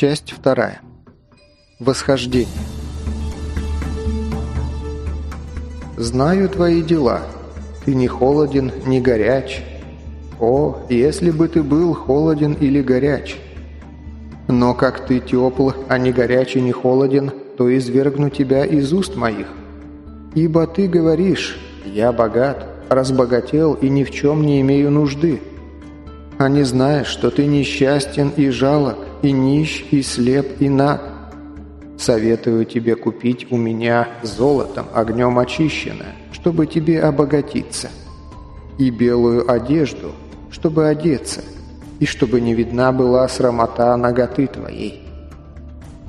Часть вторая. Восхождение. Знаю твои дела. Ты не холоден, не горяч. О, если бы ты был холоден или горяч. Но как ты тепл, а не горяч и не холоден, то извергну тебя из уст моих. Ибо ты говоришь, я богат, разбогател и ни в чем не имею нужды. А не знаешь, что ты несчастен и жалок, и нищ, и слеп, и наг. Советую тебе купить у меня золотом, огнем очищенное, чтобы тебе обогатиться, и белую одежду, чтобы одеться, и чтобы не видна была срамота ноготы твоей.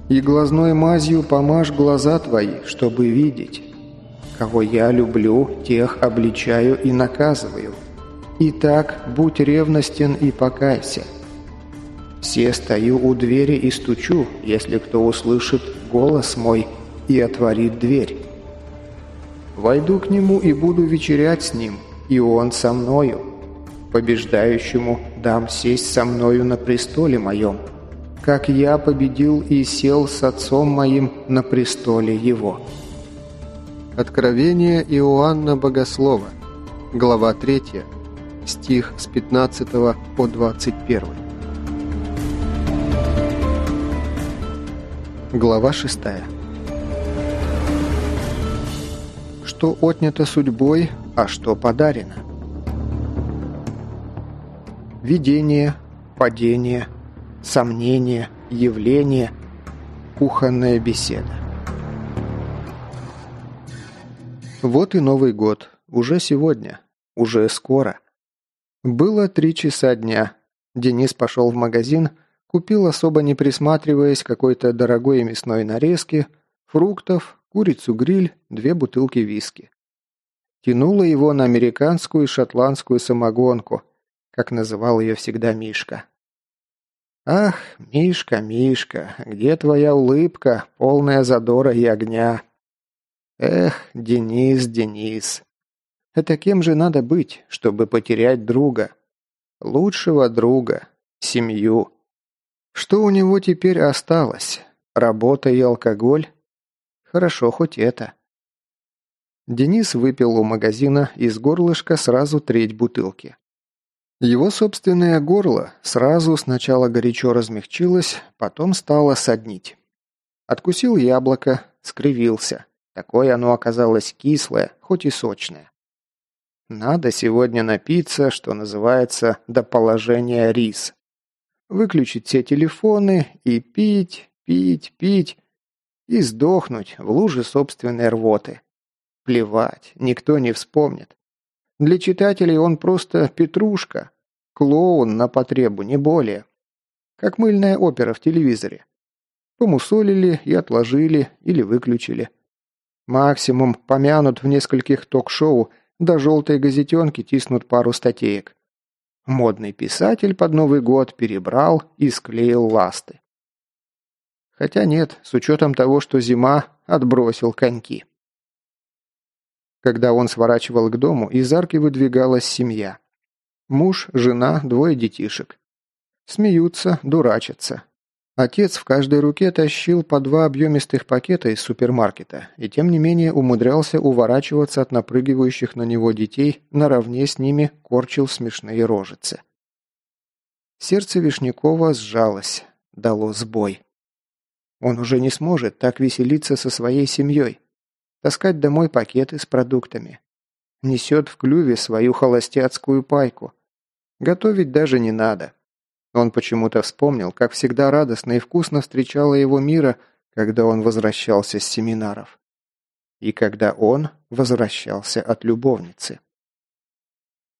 И глазной мазью помажь глаза твои, чтобы видеть. Кого я люблю, тех обличаю и наказываю. Итак, будь ревностен и покайся. Все стою у двери и стучу, если кто услышит голос мой и отворит дверь. Войду к нему и буду вечерять с ним, и он со мною. Побеждающему дам сесть со мною на престоле моем, как я победил и сел с отцом моим на престоле его». Откровение Иоанна Богослова, глава 3, стих с 15 по 21. Глава 6. Что отнято судьбой, а что подарено? Видение, падение, сомнение, явление, кухонная беседа. Вот и Новый год. Уже сегодня. Уже скоро. Было три часа дня. Денис пошел в магазин, купил, особо не присматриваясь, какой-то дорогой мясной нарезки, фруктов, курицу-гриль, две бутылки виски. Тянуло его на американскую и шотландскую самогонку, как называл ее всегда Мишка. «Ах, Мишка, Мишка, где твоя улыбка, полная задора и огня?» Эх, Денис, Денис. Это кем же надо быть, чтобы потерять друга? Лучшего друга, семью. Что у него теперь осталось? Работа и алкоголь? Хорошо хоть это. Денис выпил у магазина из горлышка сразу треть бутылки. Его собственное горло сразу сначала горячо размягчилось, потом стало соднить. Откусил яблоко, скривился. Такое оно оказалось кислое, хоть и сочное. Надо сегодня напиться, что называется, до положения рис. Выключить все телефоны и пить, пить, пить. И сдохнуть в луже собственной рвоты. Плевать, никто не вспомнит. Для читателей он просто петрушка, клоун на потребу, не более. Как мыльная опера в телевизоре. Помусолили и отложили или выключили. Максимум помянут в нескольких ток-шоу, до желтой газетенки тиснут пару статеек. Модный писатель под Новый год перебрал и склеил ласты. Хотя нет, с учетом того, что зима, отбросил коньки. Когда он сворачивал к дому, из арки выдвигалась семья. Муж, жена, двое детишек. Смеются, дурачатся. Отец в каждой руке тащил по два объемистых пакета из супермаркета и тем не менее умудрялся уворачиваться от напрыгивающих на него детей, наравне с ними корчил смешные рожицы. Сердце Вишнякова сжалось, дало сбой. Он уже не сможет так веселиться со своей семьей, таскать домой пакеты с продуктами. Несет в клюве свою холостяцкую пайку. Готовить даже не надо. Он почему-то вспомнил, как всегда радостно и вкусно встречала его мира, когда он возвращался с семинаров. И когда он возвращался от любовницы.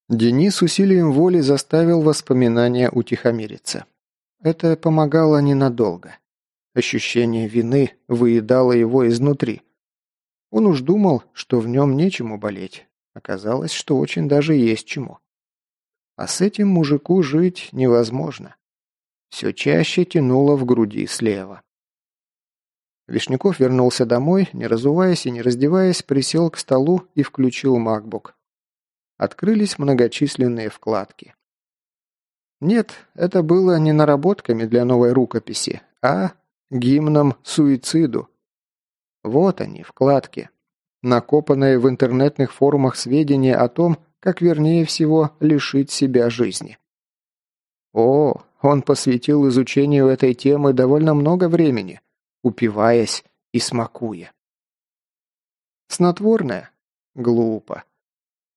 Денис усилием воли заставил воспоминания утихомириться. Это помогало ненадолго. Ощущение вины выедало его изнутри. Он уж думал, что в нем нечему болеть. Оказалось, что очень даже есть чему. А с этим мужику жить невозможно. Все чаще тянуло в груди слева. Вишняков вернулся домой, не разуваясь и не раздеваясь, присел к столу и включил MacBook. Открылись многочисленные вкладки. Нет, это было не наработками для новой рукописи, а гимном суициду. Вот они, вкладки. Накопанные в интернетных форумах сведения о том, как вернее всего лишить себя жизни. О, он посвятил изучению этой темы довольно много времени, упиваясь и смакуя. Снотворное? Глупо.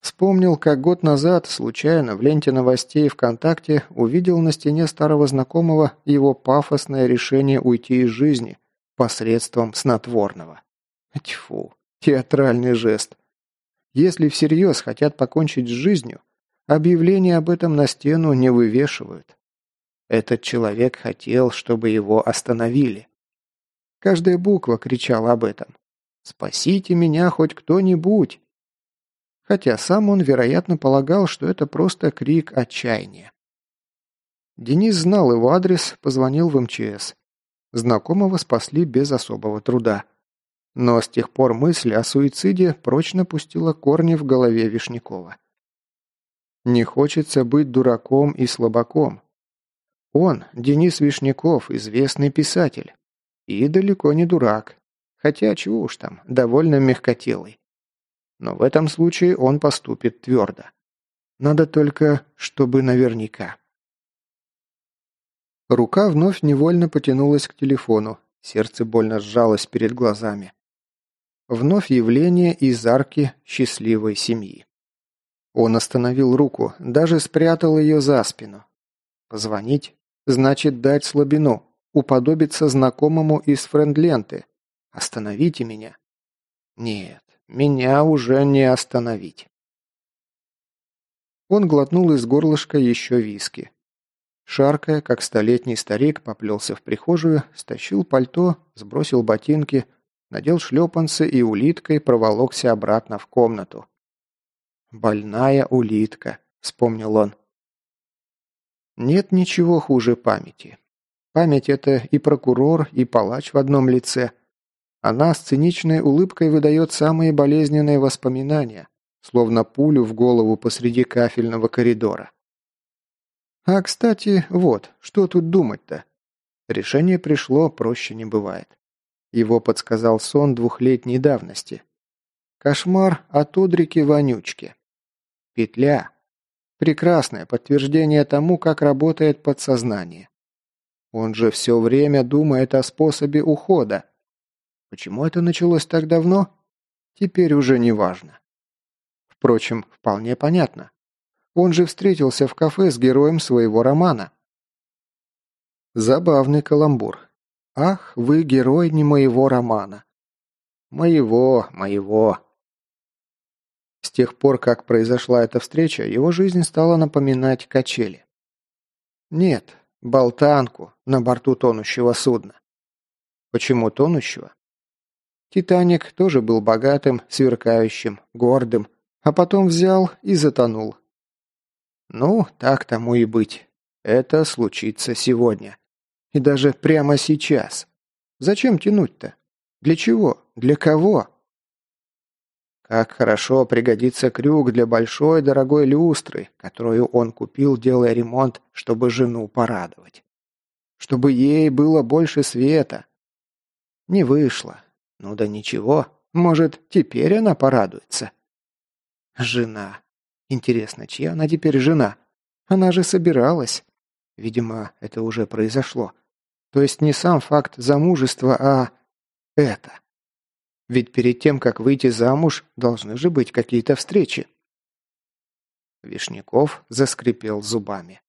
Вспомнил, как год назад, случайно, в ленте новостей ВКонтакте увидел на стене старого знакомого его пафосное решение уйти из жизни посредством снотворного. Тьфу, театральный жест. Если всерьез хотят покончить с жизнью, объявление об этом на стену не вывешивают. Этот человек хотел, чтобы его остановили. Каждая буква кричала об этом. «Спасите меня хоть кто-нибудь!» хотя сам он, вероятно, полагал, что это просто крик отчаяния. Денис знал его адрес, позвонил в МЧС. Знакомого спасли без особого труда. Но с тех пор мысль о суициде прочно пустила корни в голове Вишнякова. Не хочется быть дураком и слабаком. Он, Денис Вишняков, известный писатель. И далеко не дурак. Хотя, чего уж там, довольно мягкотелый. Но в этом случае он поступит твердо. Надо только, чтобы наверняка. Рука вновь невольно потянулась к телефону, сердце больно сжалось перед глазами. Вновь явление из арки счастливой семьи. Он остановил руку, даже спрятал ее за спину. Позвонить значит дать слабину, уподобиться знакомому из френдленты. Остановите меня. Нет, меня уже не остановить. Он глотнул из горлышка еще виски. Шаркая, как столетний старик, поплелся в прихожую, стащил пальто, сбросил ботинки, надел шлепанцы и улиткой проволокся обратно в комнату. «Больная улитка», — вспомнил он. Нет ничего хуже памяти. Память — это и прокурор, и палач в одном лице — она с циничной улыбкой выдает самые болезненные воспоминания, словно пулю в голову посреди кафельного коридора. А, кстати, вот, что тут думать-то? Решение пришло, проще не бывает. Его подсказал сон двухлетней давности. Кошмар от Одрики-вонючки. Петля. Прекрасное подтверждение тому, как работает подсознание. Он же все время думает о способе ухода, Почему это началось так давно? Теперь уже не важно. Впрочем, вполне понятно. Он же встретился в кафе с героем своего романа. Забавный каламбур. Ах, вы герой не моего романа. Моего, моего. С тех пор, как произошла эта встреча, его жизнь стала напоминать качели. Нет, болтанку на борту тонущего судна. Почему тонущего? Титаник тоже был богатым, сверкающим, гордым, а потом взял и затонул. Ну, так тому и быть. Это случится сегодня. И даже прямо сейчас. Зачем тянуть-то? Для чего? Для кого? Как хорошо пригодится крюк для большой дорогой люстры, которую он купил, делая ремонт, чтобы жену порадовать. Чтобы ей было больше света. Не вышло. Ну да ничего, может, теперь она порадуется. Жена. Интересно, чья она теперь жена? Она же собиралась. Видимо, это уже произошло. То есть не сам факт замужества, а это. Ведь перед тем, как выйти замуж, должны же быть какие-то встречи. Вишняков заскрипел зубами.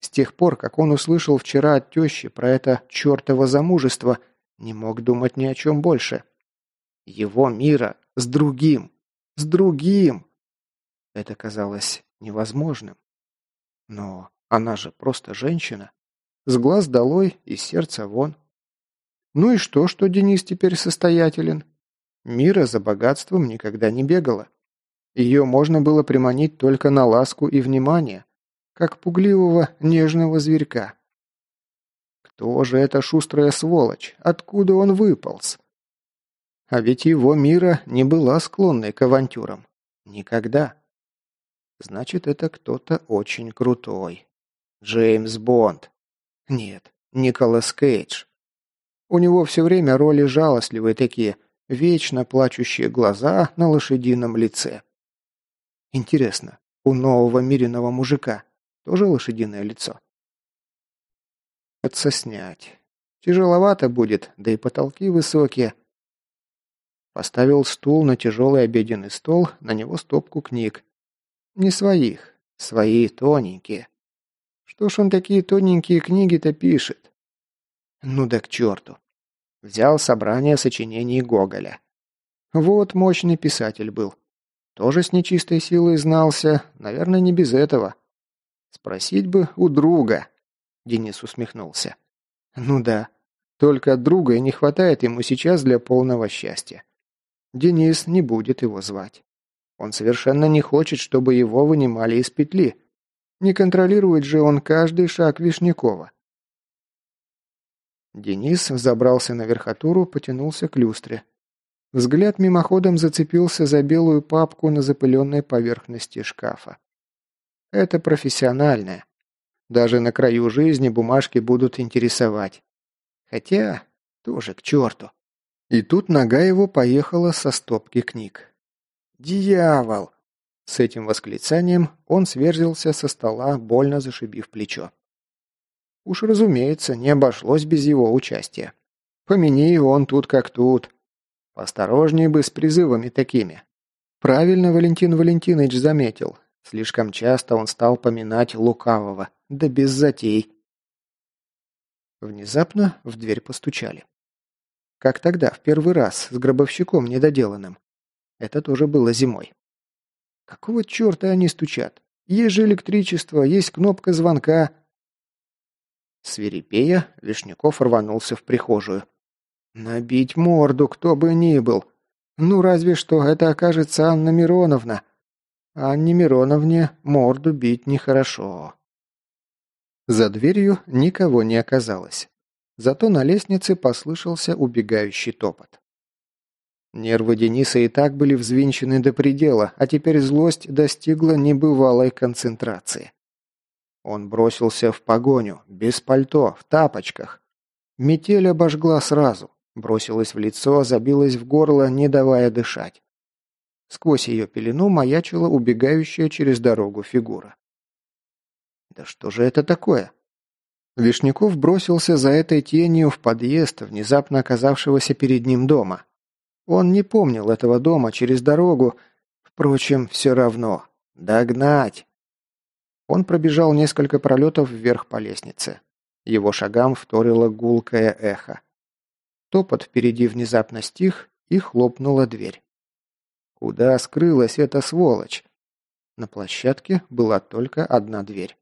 С тех пор, как он услышал вчера от тещи про это чертово замужество – не мог думать ни о чем больше. Его мира с другим. С другим. Это казалось невозможным. Но она же просто женщина. С глаз долой и сердца вон. Ну и что, что Денис теперь состоятелен? Мира за богатством никогда не бегала. Ее можно было приманить только на ласку и внимание, как пугливого нежного зверька. Кто же эта шустрая сволочь? Откуда он выполз? А ведь его мира не была склонной к авантюрам. Никогда. Значит, это кто-то очень крутой. Джеймс Бонд. Нет, Николас Кейдж. У него все время роли жалостливые такие, вечно плачущие глаза на лошадином лице. Интересно, у нового миренного мужика тоже лошадиное лицо? Это снять. Тяжеловато будет, да и потолки высокие. Поставил стул на тяжелый обеденный стол, на него стопку книг. Не своих, свои тоненькие. Что ж он такие тоненькие книги-то пишет? Ну да к черту. Взял собрание сочинений Гоголя. Вот мощный писатель был. Тоже с нечистой силой знался, наверное, не без этого. Спросить бы у друга. Денис усмехнулся. Ну да, только друга и не хватает ему сейчас для полного счастья. Денис не будет его звать. Он совершенно не хочет, чтобы его вынимали из петли. Не контролирует же он каждый шаг Вишнякова. Денис забрался на верхотуру, потянулся к люстре. Взгляд мимоходом зацепился за белую папку на запыленной поверхности шкафа. Это профессиональное. Даже на краю жизни бумажки будут интересовать. Хотя, тоже к черту. И тут нога его поехала со стопки книг. «Дьявол!» С этим восклицанием он сверзился со стола, больно зашибив плечо. Уж разумеется, не обошлось без его участия. Помяни он тут как тут. Посторожнее бы с призывами такими. Правильно Валентин Валентинович заметил. Слишком часто он стал поминать лукавого, да без затей. Внезапно в дверь постучали. Как тогда, в первый раз, с гробовщиком недоделанным. Это тоже было зимой. Какого черта они стучат? Есть же электричество, есть кнопка звонка. Свирепея, Вишняков рванулся в прихожую. Набить морду, кто бы ни был. Ну, разве что это окажется Анна Мироновна. Анне Мироновне морду бить нехорошо. За дверью никого не оказалось. Зато на лестнице послышался убегающий топот. Нервы Дениса и так были взвинчены до предела, а теперь злость достигла небывалой концентрации. Он бросился в погоню, без пальто, в тапочках. Метель обожгла сразу, бросилась в лицо, забилась в горло, не давая дышать. Сквозь ее пелену маячила убегающая через дорогу фигура. Да что же это такое? Вишняков бросился за этой тенью в подъезд, внезапно оказавшегося перед ним дома. Он не помнил этого дома через дорогу, впрочем, все равно. Догнать! Он пробежал несколько пролетов вверх по лестнице. Его шагам вторило гулкое эхо. Топот впереди внезапно стих, и хлопнула дверь. Куда скрылась эта сволочь? На площадке была только одна дверь.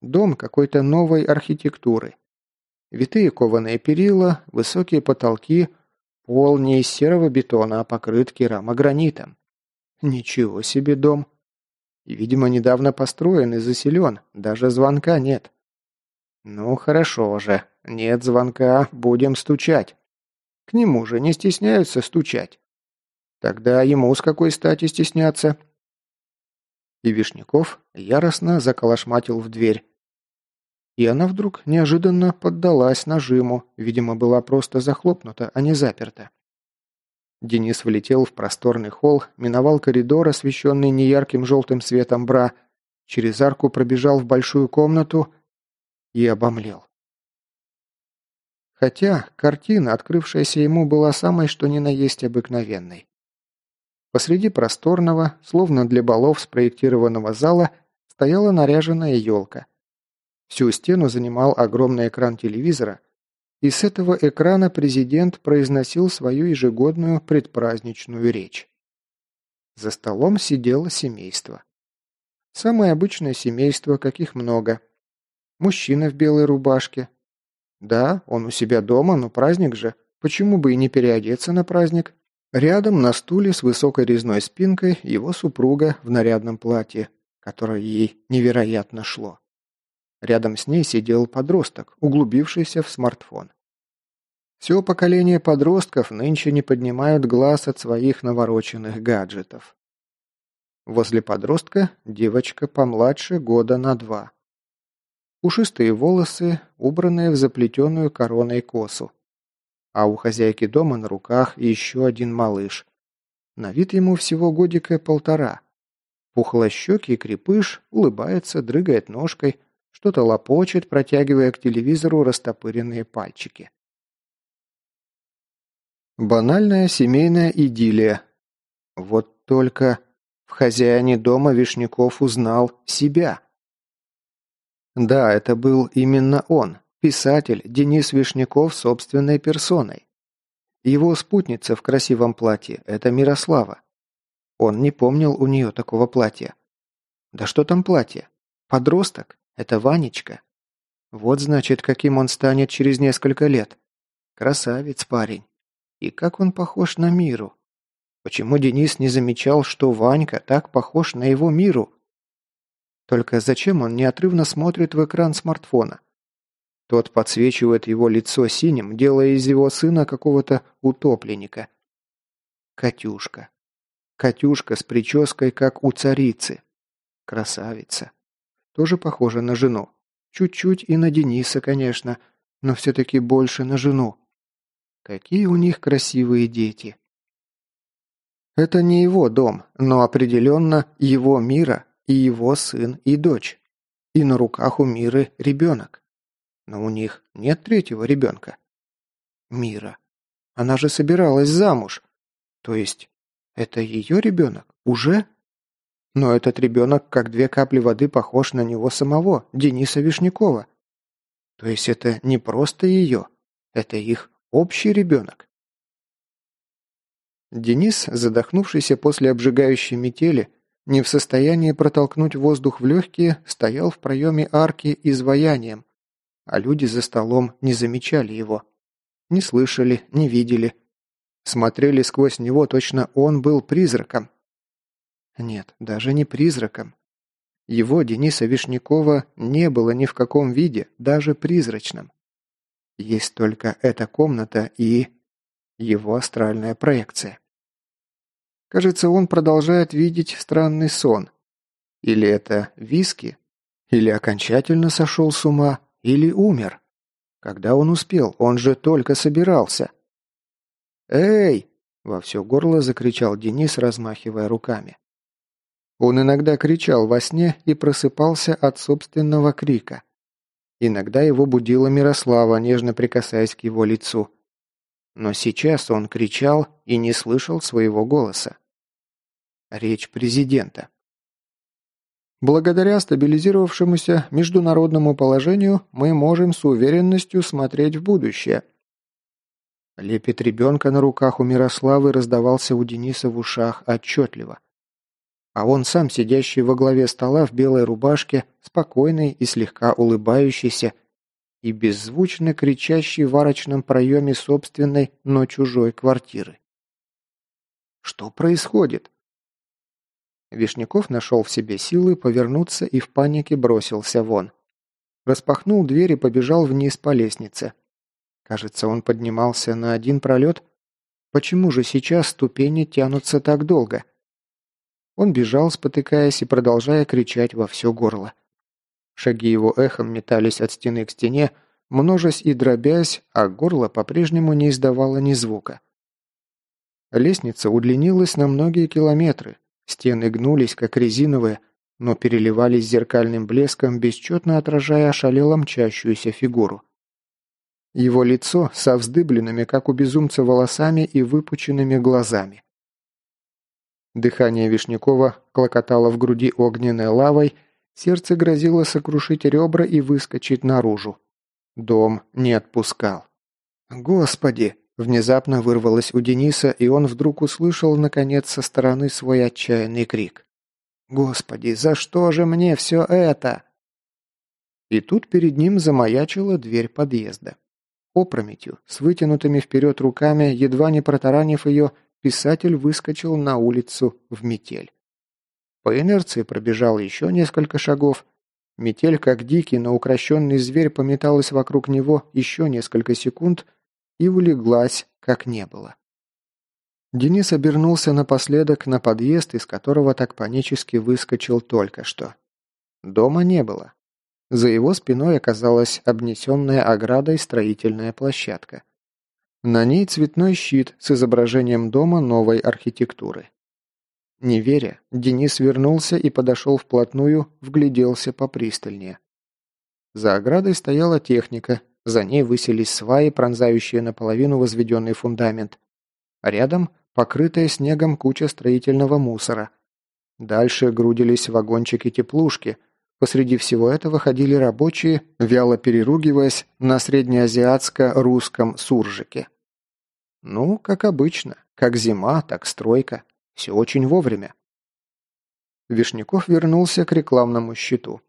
Дом какой-то новой архитектуры. Витые кованые перила, высокие потолки, пол не из серого бетона, а покрыт керамогранитом. Ничего себе дом. И, видимо, недавно построен и заселен, даже звонка нет. Ну, хорошо же, нет звонка, будем стучать. К нему же не стесняются стучать. Тогда ему с какой стати стесняться? И Вишняков яростно заколошматил в дверь. И она вдруг неожиданно поддалась нажиму, видимо, была просто захлопнута, а не заперта. Денис влетел в просторный холл, миновал коридор, освещенный неярким желтым светом бра, через арку пробежал в большую комнату и обомлел. Хотя картина, открывшаяся ему, была самой что ни на есть обыкновенной. Посреди просторного, словно для балов спроектированного зала, стояла наряженная елка. Всю стену занимал огромный экран телевизора, и с этого экрана президент произносил свою ежегодную предпраздничную речь. За столом сидело семейство. Самое обычное семейство, каких много. Мужчина в белой рубашке. Да, он у себя дома, но праздник же. Почему бы и не переодеться на праздник? Рядом на стуле с высокой резной спинкой его супруга в нарядном платье, которое ей невероятно шло. Рядом с ней сидел подросток, углубившийся в смартфон. Все поколение подростков нынче не поднимают глаз от своих навороченных гаджетов. Возле подростка девочка помладше года на два. Пушистые волосы, убранные в заплетенную короной косу. А у хозяйки дома на руках еще один малыш. На вид ему всего годика полтора. Пухлощекий крепыш улыбается, дрыгает ножкой, что-то лопочет, протягивая к телевизору растопыренные пальчики. Банальная семейная идиллия. Вот только в хозяине дома Вишняков узнал себя. Да, это был именно он, писатель Денис Вишняков собственной персоной. Его спутница в красивом платье – это Мирослава. Он не помнил у нее такого платья. Да что там платье? Подросток? Это Ванечка. Вот значит, каким он станет через несколько лет. Красавец парень. И как он похож на Миру. Почему Денис не замечал, что Ванька так похож на его Миру? Только зачем он неотрывно смотрит в экран смартфона? Тот подсвечивает его лицо синим, делая из его сына какого-то утопленника. Катюшка. Катюшка с прической, как у царицы. Красавица. Тоже похожа на жену. Чуть-чуть и на Дениса, конечно, но все-таки больше на жену. Какие у них красивые дети. Это не его дом, но определенно его мира и его сын и дочь. И на руках у Миры ребенок. Но у них нет третьего ребенка. Мира. Она же собиралась замуж. То есть, это ее ребенок? Уже? Но этот ребенок, как две капли воды, похож на него самого, Дениса Вишнякова. То есть это не просто ее, это их общий ребенок. Денис, задохнувшийся после обжигающей метели, не в состоянии протолкнуть воздух в легкие, стоял в проеме арки изваянием, а люди за столом не замечали его. Не слышали, не видели. Смотрели сквозь него, точно он был призраком. Нет, даже не призраком. Его, Дениса Вишнякова, не было ни в каком виде, даже призрачном. Есть только эта комната и... его астральная проекция. Кажется, он продолжает видеть странный сон. Или это виски? Или окончательно сошел с ума? Или умер? Когда он успел? Он же только собирался. «Эй!» – во все горло закричал Денис, размахивая руками. Он иногда кричал во сне и просыпался от собственного крика. Иногда его будила Мирослава, нежно прикасаясь к его лицу. Но сейчас он кричал и не слышал своего голоса. Речь президента. Благодаря стабилизировавшемуся международному положению мы можем с уверенностью смотреть в будущее. Лепет ребенка на руках у Мирославы раздавался у Дениса в ушах отчетливо. А он сам, сидящий во главе стола в белой рубашке, спокойный и слегка улыбающийся, и беззвучно кричащий в арочном проеме собственной, но чужой квартиры. Что происходит? Вишняков нашел в себе силы повернуться и в панике бросился вон. Распахнул дверь и побежал вниз по лестнице. Кажется, он поднимался на один пролет. Почему же сейчас ступени тянутся так долго? Он бежал, спотыкаясь и продолжая кричать во все горло. Шаги его эхом метались от стены к стене, множась и дробясь, а горло по-прежнему не издавало ни звука. Лестница удлинилась на многие километры, Стены гнулись, как резиновые, но переливались зеркальным блеском, бесчетно отражая ошалело мчащуюся фигуру. Его лицо со вздыбленными, как у безумца, волосами и выпученными глазами. Дыхание Вишнякова клокотало в груди огненной лавой, сердце грозило сокрушить ребра и выскочить наружу. Дом не отпускал. «Господи!» Внезапно вырвалось у Дениса, и он вдруг услышал, наконец, со стороны свой отчаянный крик. «Господи, за что же мне все это?» И тут перед ним замаячила дверь подъезда. Опрометью, с вытянутыми вперед руками, едва не протаранив ее, писатель выскочил на улицу в метель. По инерции пробежал еще несколько шагов. Метель, как дикий, но укращенный зверь, пометалась вокруг него еще несколько секунд – и улеглась, как не было. Денис обернулся напоследок на подъезд, из которого так панически выскочил только что. Дома не было. За его спиной оказалась обнесенная оградой строительная площадка. На ней цветной щит с изображением дома новой архитектуры. Не веря, Денис вернулся и подошел вплотную, вгляделся попристальнее. За оградой стояла техника, за ней высились сваи, пронзающие наполовину возведенный фундамент. А рядом покрытая снегом куча строительного мусора. Дальше грудились вагончики-теплушки. Посреди всего этого ходили рабочие, вяло переругиваясь на среднеазиатско-русском суржике. Ну, как обычно, как зима, так стройка. Все очень вовремя. Вишняков вернулся к рекламному щиту.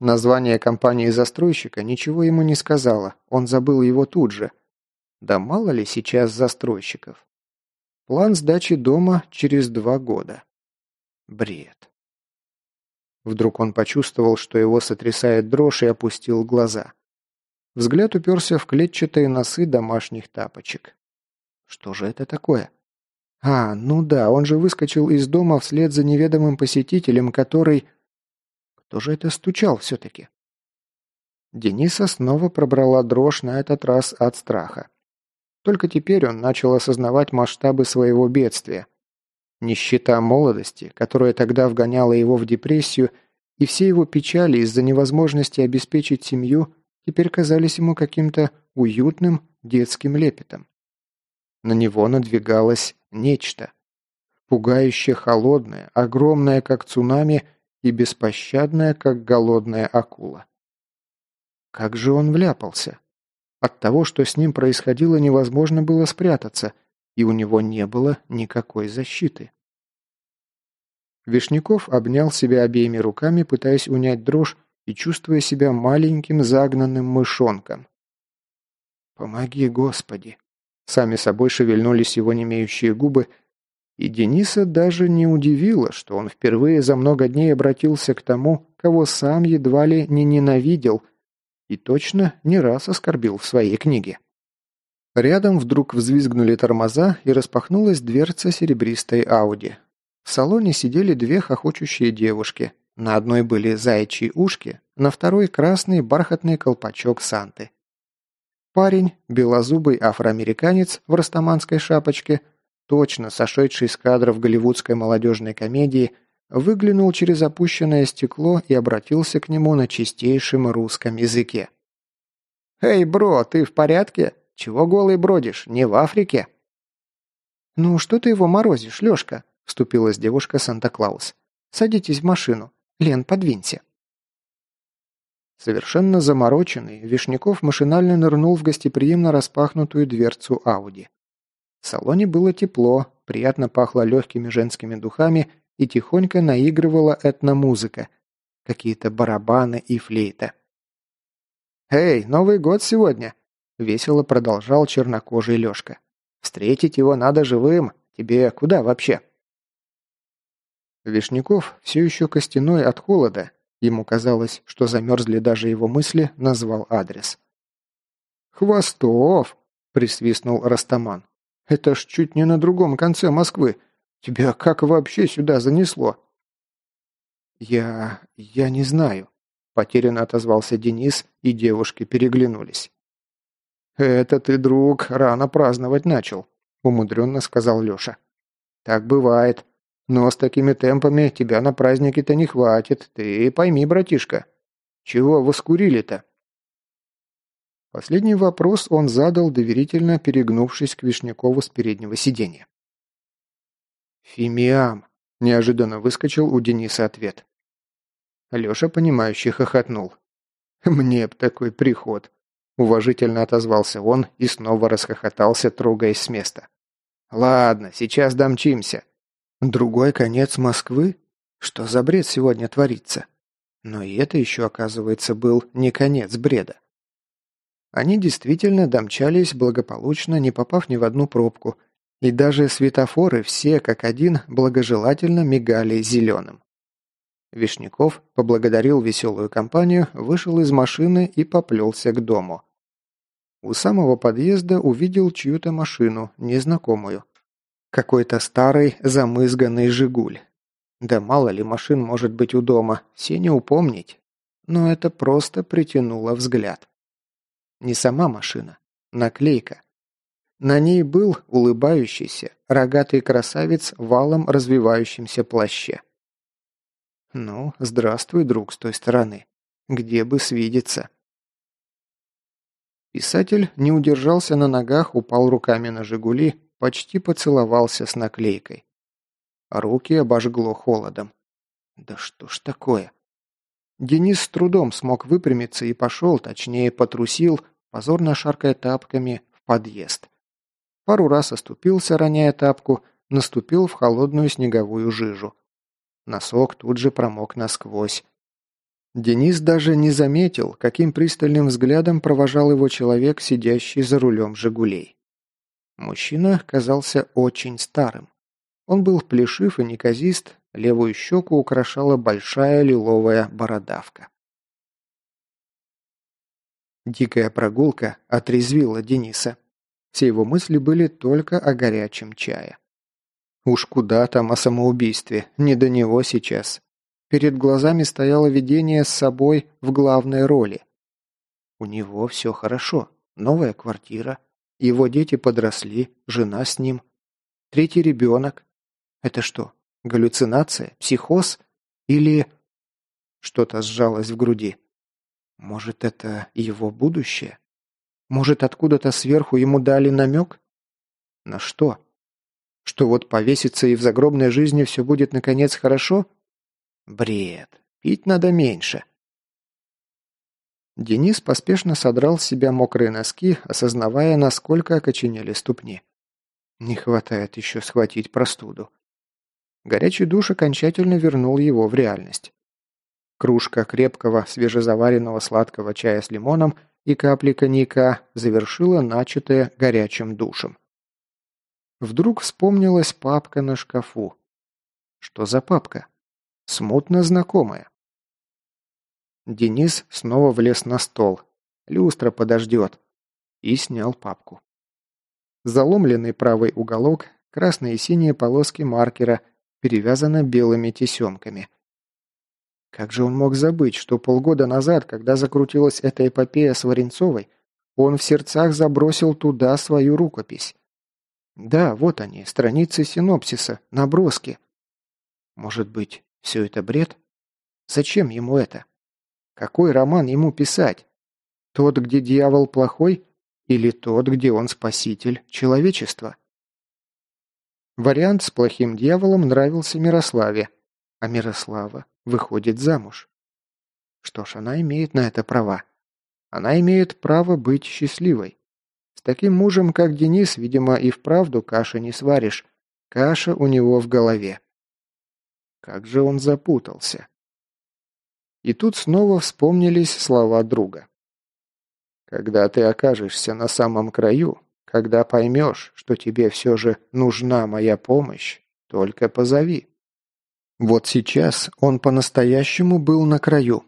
Название компании-застройщика ничего ему не сказала, он забыл его тут же. Да мало ли сейчас застройщиков. План сдачи дома через два года. Бред. Вдруг он почувствовал, что его сотрясает дрожь и опустил глаза. Взгляд уперся в клетчатые носы домашних тапочек. Что же это такое? А, ну да, он же выскочил из дома вслед за неведомым посетителем, который... Кто же это стучал все-таки? Дениса снова пробрала дрожь на этот раз от страха. Только теперь он начал осознавать масштабы своего бедствия. Нищета молодости, которая тогда вгоняла его в депрессию, и все его печали из-за невозможности обеспечить семью теперь казались ему каким-то уютным детским лепетом. На него надвигалось нечто. Пугающе холодное, огромное, как цунами, и беспощадное, как голодная акула. Как же он вляпался? От того, что с ним происходило, невозможно было спрятаться, и у него не было никакой защиты. Вишняков обнял себя обеими руками, пытаясь унять дрожь и чувствуя себя маленьким загнанным мышонком. «Помоги, Господи!» Сами собой шевельнулись его немеющие губы, и Дениса даже не удивило, что он впервые за много дней обратился к тому, кого сам едва ли не ненавидел, и точно не раз оскорбил в своей книге. Рядом вдруг взвизгнули тормоза и распахнулась дверца серебристой Ауди. В салоне сидели две хохочущие девушки. На одной были заячьи ушки, на второй красный бархатный колпачок Санты. Парень, белозубый афроамериканец в растаманской шапочке, точно сошедший с кадров голливудской молодежной комедии, выглянул через опущенное стекло и обратился к нему на чистейшем русском языке. «Эй, бро, ты в порядке? Чего голый бродишь? Не в Африке?» «Ну, что ты его морозишь, Лёшка?» – вступилась девушка Санта-Клаус. «Садитесь в машину. Лен, подвинься». Совершенно замороченный, Вишняков машинально нырнул в гостеприимно распахнутую дверцу Ауди. В салоне было тепло, приятно пахло легкими женскими духами и тихонько наигрывала этномузыка, какие-то барабаны и флейта. «Эй, Новый год сегодня!» – весело продолжал чернокожий Лешка. «Встретить его надо живым. Тебе куда вообще?» Вишняков, все еще костяной от холода, Ему казалось, что замерзли даже его мысли, назвал адрес. «Хвостов!» – присвистнул Растаман. «Это ж чуть не на другом конце Москвы. Тебя как вообще сюда занесло?» «Я... я не знаю», – потерянно отозвался Денис, и девушки переглянулись. «Это ты, друг, рано праздновать начал», – умудренно сказал Леша. «Так бывает. Но с такими темпами тебя на праздники-то не хватит, ты пойми, братишка. Чего воскурили-то?» Последний вопрос он задал, доверительно перегнувшись к Вишнякову с переднего сиденья. «Фимиам!» – неожиданно выскочил у Дениса ответ. Леша, понимающе хохотнул. «Мне б такой приход!» – уважительно отозвался он и снова расхохотался, трогаясь с места. «Ладно, сейчас домчимся. Другой конец Москвы? Что за бред сегодня творится? Но и это еще, оказывается, был не конец бреда. Они действительно домчались благополучно, не попав ни в одну пробку, и даже светофоры все как один благожелательно мигали зеленым. Вишняков поблагодарил веселую компанию, вышел из машины и поплелся к дому. У самого подъезда увидел чью-то машину, незнакомую. Какой-то старый, замызганный «Жигуль». Да мало ли машин может быть у дома, все не упомнить. но это просто притянуло взгляд. Не сама машина, наклейка. На ней был улыбающийся, рогатый красавец валом развивающемся плаще. «Ну, здравствуй, друг с той стороны. Где бы свидеться?» Писатель не удержался на ногах, упал руками на «Жигули», почти поцеловался с наклейкой. Руки обожгло холодом. «Да что ж такое?» Денис с трудом смог выпрямиться и пошел, точнее потрусил, позорно шаркая тапками, в подъезд. Пару раз оступился, роняя тапку, наступил в холодную снеговую жижу. Носок тут же промок насквозь. Денис даже не заметил, каким пристальным взглядом провожал его человек, сидящий за рулем «Жигулей». Мужчина казался очень старым. Он был плешив и неказист, левую щеку украшала большая лиловая бородавка. Дикая прогулка отрезвила Дениса. Все его мысли были только о горячем чае. Уж куда там о самоубийстве, не до него сейчас. Перед глазами стояло видение с собой в главной роли. У него все хорошо. Новая квартира. Его дети подросли, жена с ним. Третий ребенок. Это что, галлюцинация, психоз? Или... Что-то сжалось в груди. Может, это его будущее? Может, откуда-то сверху ему дали намек? На что? Что вот повеситься и в загробной жизни все будет наконец хорошо? Бред. Пить надо меньше. Денис поспешно содрал с себя мокрые носки, осознавая, насколько окоченели ступни. Не хватает еще схватить простуду. Горячий душ окончательно вернул его в реальность. Кружка крепкого, свежезаваренного сладкого чая с лимоном и капли коньяка завершила начатое горячим душем. Вдруг вспомнилась папка на шкафу. Что за папка? Смутно знакомая. Денис снова влез на стол. Люстра подождет. И снял папку. Заломленный правый уголок, красные и синие полоски маркера, перевязаны белыми тесемками – как же он мог забыть, что полгода назад, когда закрутилась эта эпопея с Варенцовой, он в сердцах забросил туда свою рукопись? Да, вот они, страницы синопсиса, наброски. Может быть, все это бред? Зачем ему это? Какой роман ему писать? Тот, где дьявол плохой, или тот, где он спаситель человечества? Вариант с плохим дьяволом нравился Мирославе, а Мирослава выходит замуж. Что ж, она имеет на это права. Она имеет право быть счастливой. С таким мужем, как Денис, видимо, и вправду каши не сваришь. Каша у него в голове. Как же он запутался. И тут снова вспомнились слова друга. Когда ты окажешься на самом краю, когда поймешь, что тебе все же нужна моя помощь, только позови. Вот сейчас он по-настоящему был на краю.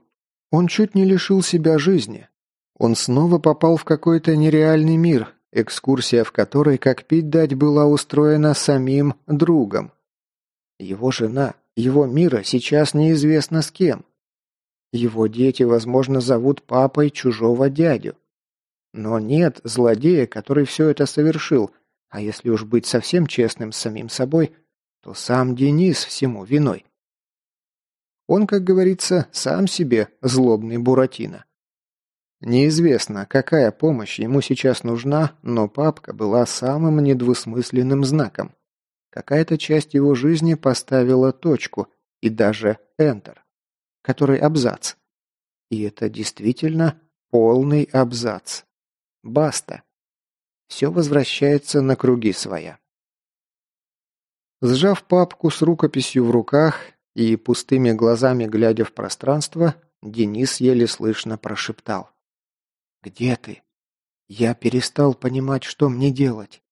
Он чуть не лишил себя жизни. Он снова попал в какой-то нереальный мир, экскурсия в которой, как пить дать, была устроена самим другом. Его жена, его мира сейчас неизвестно с кем. Его дети, возможно, зовут папой чужого дядю. Но нет злодея, который все это совершил, а если уж быть совсем честным с самим собой, то сам Денис всему виной. Он, как говорится, сам себе злобный Буратино. Неизвестно, какая помощь ему сейчас нужна, но папка была самым недвусмысленным знаком. Какая-то часть его жизни поставила точку и даже Enter, который абзац. И это действительно полный абзац. Баста. Все возвращается на круги своя. Сжав папку с рукописью в руках и, пустыми глазами глядя в пространство, Денис еле слышно прошептал. «Где ты? Я перестал понимать, что мне делать.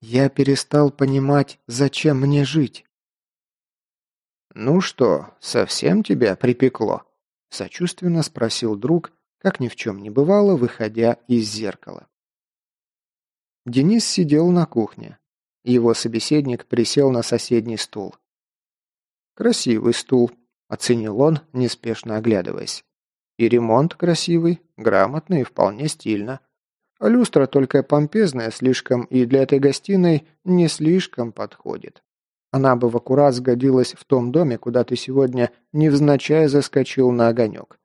Я перестал понимать, зачем мне жить». «Ну что, совсем тебя припекло?» – сочувственно спросил друг, как ни в чем не бывало, выходя из зеркала. Денис сидел на кухне, его собеседник присел на соседний стул. «Красивый стул», – оценил он, неспешно оглядываясь. И ремонт красивый, грамотный и вполне стильно. А люстра только помпезная слишком и для этой гостиной не слишком подходит. Она бы в аккурат сгодилась в том доме, куда ты сегодня невзначай заскочил на огонек.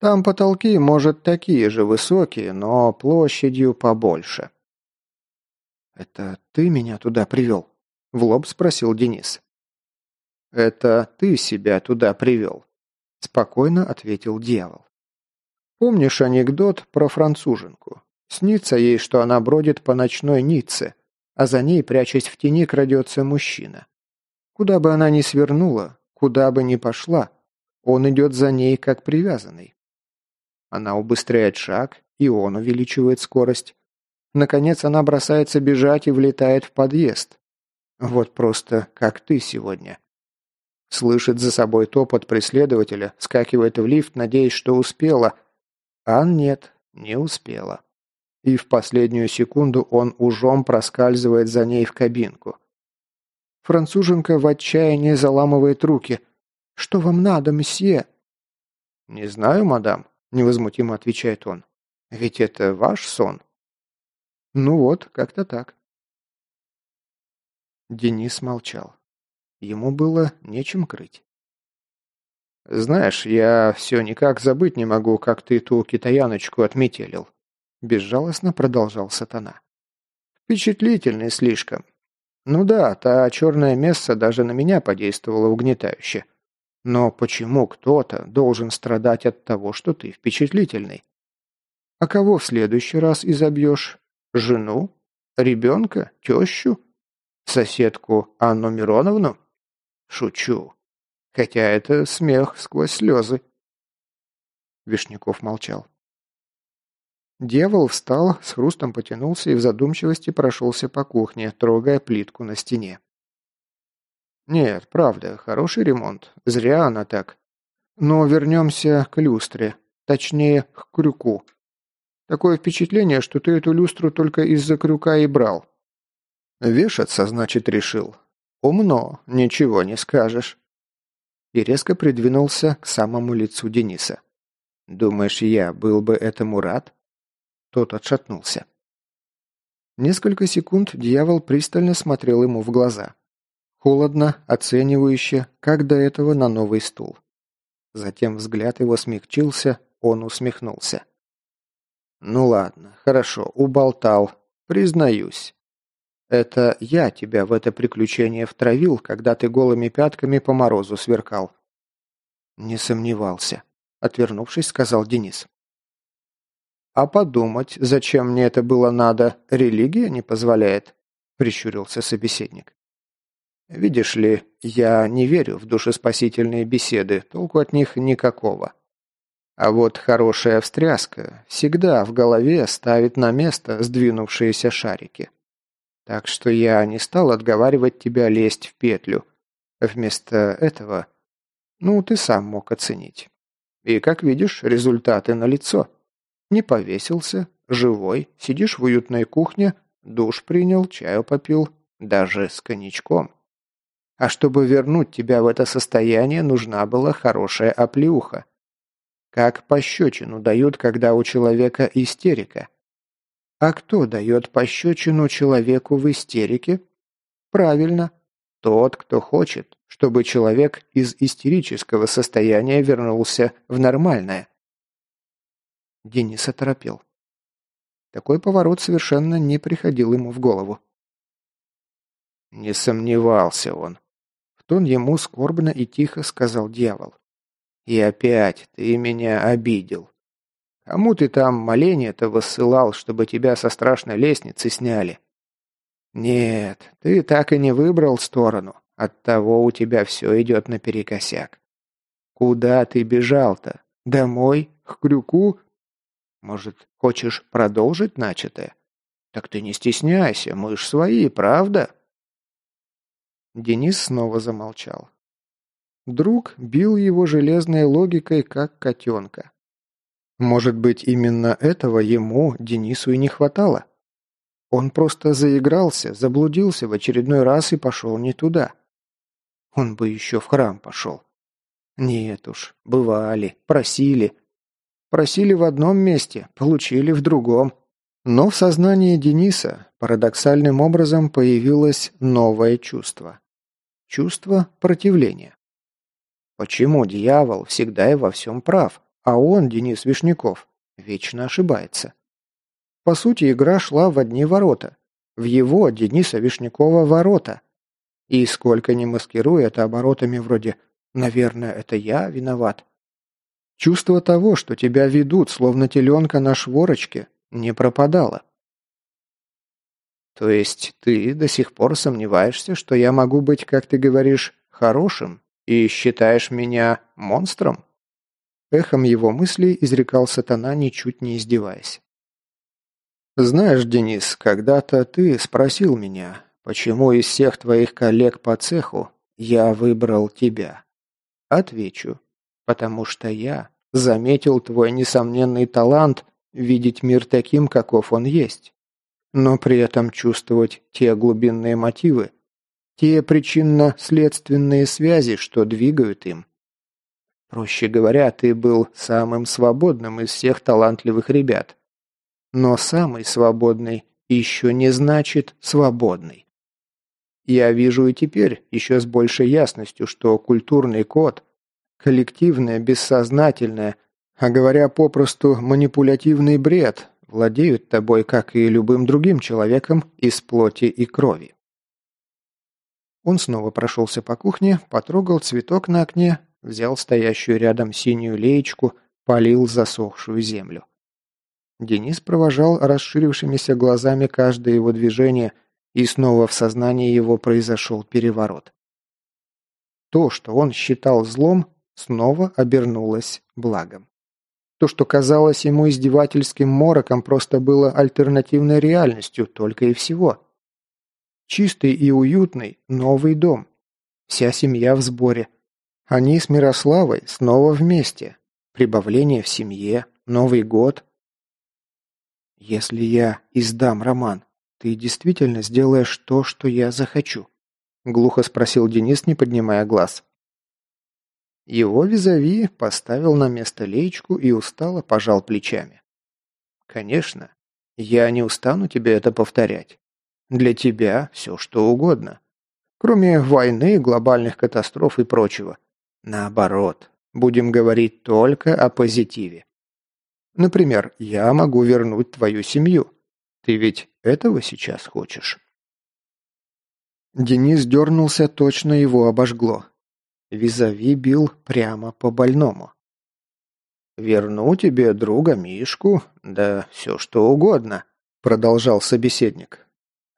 Там потолки, может, такие же высокие, но площадью побольше. «Это ты меня туда привел?» – в лоб спросил Денис. «Это ты себя туда привел», – спокойно ответил дьявол. «Помнишь анекдот про француженку? Снится ей, что она бродит по ночной Ницце, а за ней, прячась в тени, крадется мужчина. Куда бы она ни свернула, куда бы ни пошла, он идет за ней, как привязанный. Она убыстряет шаг, и он увеличивает скорость. Наконец она бросается бежать и влетает в подъезд. Вот просто как ты сегодня. Слышит за собой топот преследователя, скакивает в лифт, надеясь, что успела. А нет, не успела. И в последнюю секунду он ужом проскальзывает за ней в кабинку. Француженка в отчаянии заламывает руки. «Что вам надо, месье?» «Не знаю, мадам», – невозмутимо отвечает он. «Ведь это ваш сон». «Ну вот, как-то так». Денис молчал. Ему было нечем крыть. «Знаешь, я все никак забыть не могу, как ты ту китаяночку отметелил», – безжалостно продолжал сатана. «Впечатлительный слишком. Ну да, та черная месса даже на меня подействовала угнетающе. Но почему кто-то должен страдать от того, что ты впечатлительный? А кого в следующий раз изобьешь? Жену? Ребенка? Тещу? Соседку Анну Мироновну? Шучу. Хотя это смех сквозь слезы. Вишняков молчал. Дьявол встал, с хрустом потянулся и в задумчивости прошелся по кухне, трогая плитку на стене. «Нет, правда, хороший ремонт. Зря она так. Но вернемся к люстре. Точнее, к крюку. Такое впечатление, что ты эту люстру только из-за крюка и брал. Вешаться, значит, решил. «Умно, ничего не скажешь». И резко придвинулся к самому лицу Дениса. «Думаешь, я был бы этому рад?» Тот отшатнулся. Несколько секунд дьявол пристально смотрел ему в глаза. Холодно, оценивающе, как до этого на новый стул. Затем взгляд его смягчился, он усмехнулся. «Ну ладно, хорошо, уболтал. Признаюсь. Это я тебя в это приключение втравил, когда ты голыми пятками по морозу сверкал». «Не сомневался», — отвернувшись, сказал Денис. «А подумать, зачем мне это было надо, религия не позволяет», — прищурился собеседник. «Видишь ли, я не верю в душеспасительные беседы, толку от них никакого. А вот хорошая встряска всегда в голове ставит на место сдвинувшиеся шарики». Так что я не стал отговаривать тебя лезть в петлю. Вместо этого, ну, ты сам мог оценить. И, как видишь, результаты налицо. Не повесился, живой, сидишь в уютной кухне, душ принял, чаю попил, даже с коньячком. А чтобы вернуть тебя в это состояние, нужна была хорошая оплеуха. Как пощечину дают, когда у человека истерика. А кто дает пощечину человеку в истерике? Правильно, тот, кто хочет, чтобы человек из истерического состояния вернулся в нормальное. Денис оторопел. Такой поворот совершенно не приходил ему в голову. Не сомневался он. В тон ему скорбно и тихо сказал дьявол. «И опять ты меня обидел. Кому ты там моление-то высылал, чтобы тебя со страшной лестницы сняли? Нет, ты так и не выбрал сторону. Оттого у тебя все идет наперекосяк. Куда ты бежал-то? Домой? К крюку? Может, хочешь продолжить начатое? Так ты не стесняйся, мы ж свои, правда? Денис снова замолчал. Друг бил его железной логикой, как котенка. Может быть, именно этого ему, Денису, и не хватало? Он просто заигрался, заблудился в очередной раз и пошел не туда. Он бы еще в храм пошел. Нет уж, бывали, просили. Просили в одном месте, получили в другом. Но в сознании Дениса парадоксальным образом появилось новое чувство. Чувство противления. Почему дьявол всегда и во всем прав, а он, Денис Вишняков, вечно ошибается? По сути, игра шла в одни ворота. В его, Дениса Вишнякова, ворота. И сколько ни маскируя это оборотами вроде «наверное, это я виноват», Чувство того, что тебя ведут, словно теленка на шворочке, не пропадало. То есть ты до сих пор сомневаешься, что я могу быть, как ты говоришь, хорошим, и считаешь меня монстром? Эхом его мыслей изрекал сатана, ничуть не издеваясь. «Знаешь, Денис, когда-то ты спросил меня, почему из всех твоих коллег по цеху я выбрал тебя. Отвечу, потому что я Заметил твой несомненный талант видеть мир таким, каков он есть. Но при этом чувствовать те глубинные мотивы, те причинно-следственные связи, что двигают им. Проще говоря, ты был самым свободным из всех талантливых ребят. Но самый свободный еще не значит свободный. Я вижу и теперь еще с большей ясностью, что культурный код коллективное, бессознательное, а говоря попросту, манипулятивный бред, владеют тобой, как и любым другим человеком из плоти и крови. Он снова прошелся по кухне, потрогал цветок на окне, взял стоящую рядом синюю леечку, полил засохшую землю. Денис провожал расширившимися глазами каждое его движение, и снова в сознании его произошел переворот. То, что он считал злом, снова обернулось благом. То, что казалось ему издевательским мороком, просто было альтернативной реальностью, только и всего. Чистый и уютный новый дом. Вся семья в сборе. Они с Мирославой снова вместе. Прибавление в семье, Новый год. «Если я издам роман, ты действительно сделаешь то, что я захочу?» Глухо спросил Денис, не поднимая глаз. Его визави поставил на место леечку и устало пожал плечами. «Конечно. Я не устану тебе это повторять. Для тебя все что угодно. Кроме войны, глобальных катастроф и прочего. Наоборот, будем говорить только о позитиве. Например, я могу вернуть твою семью. Ты ведь этого сейчас хочешь?» Денис дернулся, точно его обожгло. Визави бил прямо по больному. «Верну тебе друга Мишку, да все что угодно», — продолжал собеседник.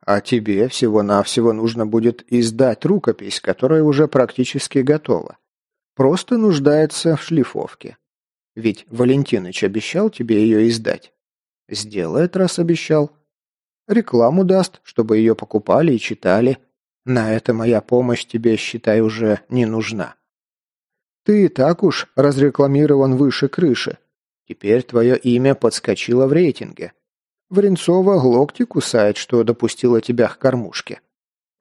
«А тебе всего-навсего нужно будет издать рукопись, которая уже практически готова. Просто нуждается в шлифовке. Ведь Валентиныч обещал тебе ее издать. Сделает, раз обещал. Рекламу даст, чтобы ее покупали и читали. На это моя помощь тебе, считай, уже не нужна. Ты и так уж разрекламирован выше крыши. Теперь твое имя подскочило в рейтинге. Варенцова локти кусает, что допустила тебя к кормушке.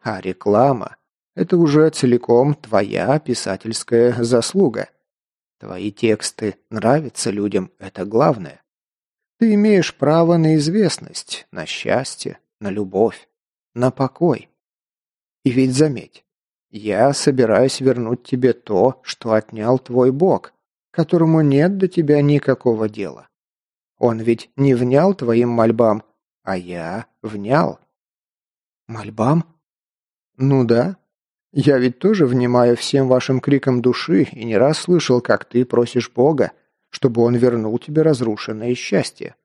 А реклама – это уже целиком твоя писательская заслуга. Твои тексты нравятся людям, это главное. Ты имеешь право на известность, на счастье, на любовь, на покой. И ведь заметь, я собираюсь вернуть тебе то, что отнял твой бог, которому нет до тебя никакого дела. Он ведь не внял твоим мольбам, а я внял. Мольбам? Ну да. Я ведь тоже внимаю всем вашим крикам души и не раз слышал, как ты просишь Бога, чтобы он вернул тебе разрушенное счастье.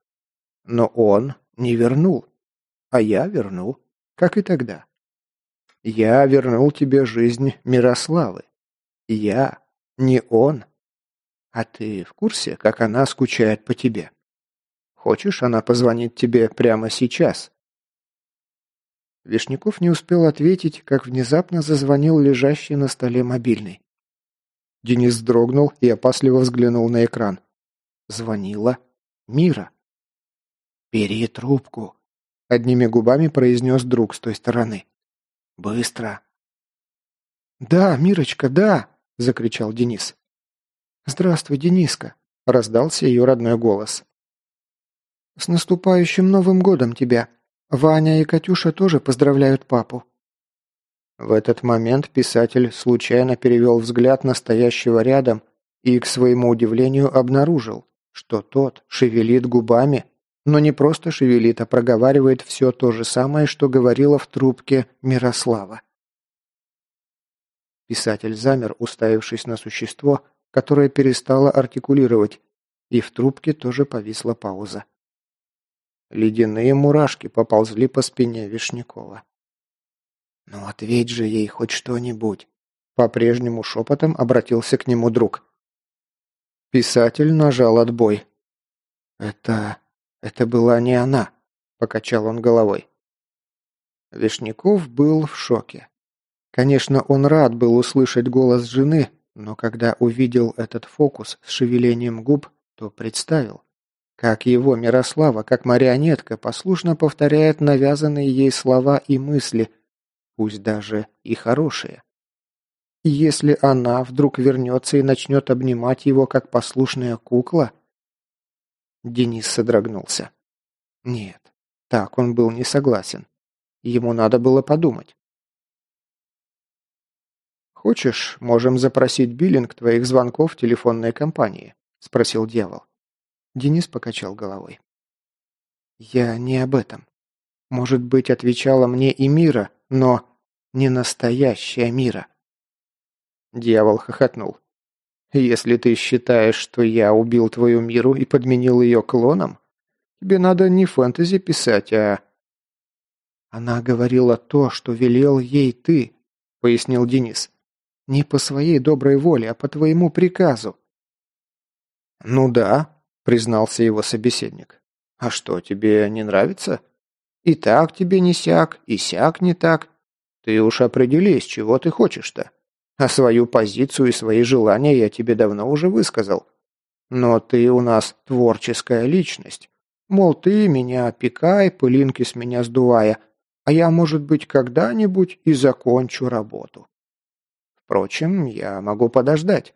Но он не вернул, а я вернул, как и тогда. Я вернул тебе жизнь Мирославы. Я, не он. А ты в курсе, как она скучает по тебе? Хочешь, она позвонит тебе прямо сейчас?» Вишняков не успел ответить, как внезапно зазвонил лежащий на столе мобильный. Денис вздрогнул и опасливо взглянул на экран. Звонила Мира. «Бери трубку», — одними губами произнес друг с той стороны. Быстро!» «Да, Мирочка, да!» – закричал Денис. «Здравствуй, Дениска!» раздался ее родной голос. «С наступающим Новым годом тебя! Ваня и Катюша тоже поздравляют папу!» В этот момент писатель случайно перевел взгляд настоящего рядом и, к своему удивлению, обнаружил, что тот шевелит губами, но не просто шевелит, а проговаривает все то же самое, что говорила в трубке Мирослава. Писатель замер, уставившись на существо, которое перестало артикулировать, и в трубке тоже повисла пауза. Ледяные мурашки поползли по спине Вишнякова. «Ну ответь же ей хоть что-нибудь!» По-прежнему шепотом обратился к нему друг. Писатель нажал отбой. «Это... это была не она», – покачал он головой. Вишняков был в шоке. Конечно, он рад был услышать голос жены, но когда увидел этот фокус с шевелением губ, то представил, как его Мирослава, как марионетка, послушно повторяет навязанные ей слова и мысли, пусть даже и хорошие. Если она вдруг вернется и начнет обнимать его, как послушная кукла... Денис содрогнулся. Нет, так он был не согласен. Ему надо было подумать. «Хочешь, можем запросить биллинг твоих звонков телефонной компании?» – спросил дьявол. Денис покачал головой. «Я не об этом. Может быть, отвечала мне и Мира, но не настоящая Мира». Дьявол хохотнул. «Если ты считаешь, что я убил твою Миру и подменил ее клоном, тебе надо не фэнтези писать, а...» «Она говорила то, что велел ей ты», — пояснил Денис. Не по своей доброй воле, а по твоему приказу». «Ну да», — признался его собеседник. «А что, тебе не нравится? И так тебе не сяк, и сяк не так. Ты уж определись, чего ты хочешь-то. А свою позицию и свои желания я тебе давно уже высказал. Но ты у нас творческая личность. Мол, ты меня опекай, пылинки с меня сдувая, а я, может быть, когда-нибудь и закончу работу. Впрочем, я могу подождать.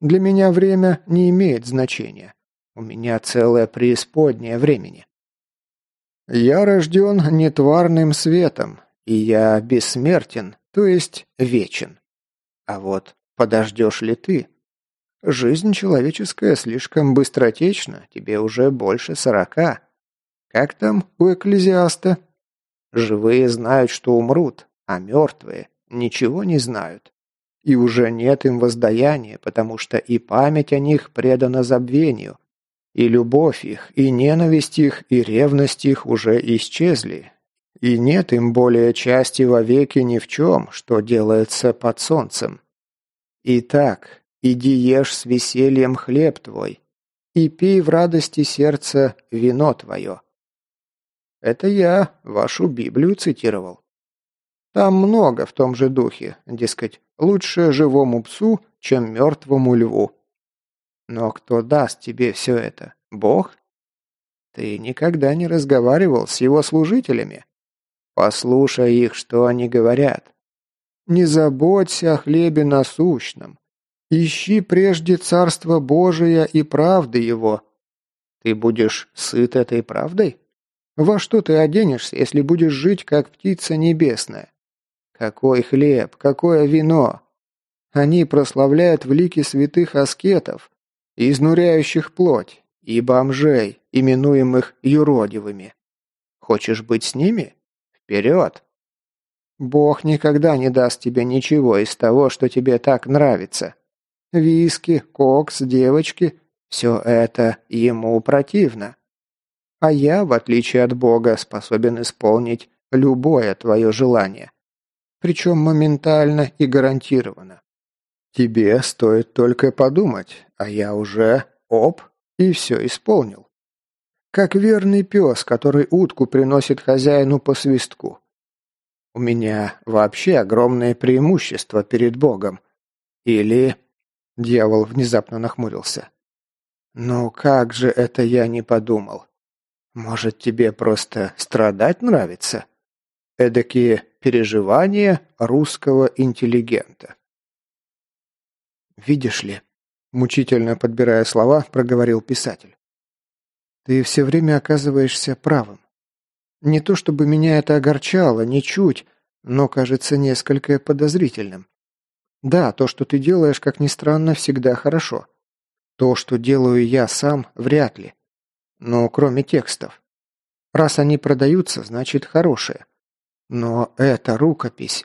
Для меня время не имеет значения. У меня целое преисподнее времени. Я рожден нетварным светом, и я бессмертен, то есть вечен. А вот подождешь ли ты? Жизнь человеческая слишком быстротечна, тебе уже больше сорока. Как там у экклезиаста? Живые знают, что умрут, а мертвые ничего не знают. И уже нет им воздаяния, потому что и память о них предана забвению, и любовь их, и ненависть их, и ревность их уже исчезли, и нет им более части вовеки ни в чем, что делается под солнцем. Итак, иди ешь с весельем хлеб твой, и пей в радости сердца вино твое. Это я вашу Библию цитировал. Там много в том же духе, дескать, лучше живому псу, чем мертвому льву. Но кто даст тебе все это? Бог? Ты никогда не разговаривал с его служителями. Послушай их, что они говорят. Не заботься о хлебе насущном. Ищи прежде Царство Божие и правды Его. Ты будешь сыт этой правдой? Во что ты оденешься, если будешь жить, как птица небесная? Какой хлеб, какое вино! Они прославляют в лике святых аскетов, изнуряющих плоть, и бомжей, именуемых юродивыми. Хочешь быть с ними? Вперед! Бог никогда не даст тебе ничего из того, что тебе так нравится. Виски, кокс, девочки – все это ему противно. А я, в отличие от Бога, способен исполнить любое твое желание причем моментально и гарантированно. Тебе стоит только подумать, а я уже, оп, и все исполнил. Как верный пес, который утку приносит хозяину по свистку. У меня вообще огромное преимущество перед Богом. Или... Дьявол внезапно нахмурился. «Ну как же это я не подумал? Может, тебе просто страдать нравится?» Эдакие переживания русского интеллигента. «Видишь ли», мучительно подбирая слова, проговорил писатель. Ты все время оказываешься правым. Не то чтобы меня это огорчало, ничуть, но кажется несколько подозрительным. Да, то, что ты делаешь, как ни странно, всегда хорошо. То, что делаю я сам, вряд ли. Но кроме текстов. Раз они продаются, значит хорошие. Но это рукопись.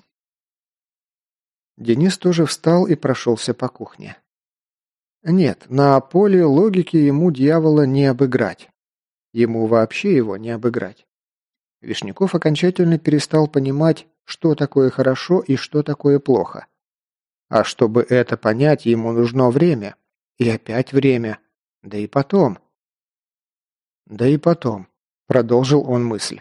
Денис тоже встал и прошелся по кухне. Нет, на поле логики ему дьявола не обыграть. Ему вообще его не обыграть. Вишняков окончательно перестал понимать, что такое хорошо и что такое плохо. А чтобы это понять, ему нужно время. И опять время. Да и потом. Да и потом, продолжил он мысль.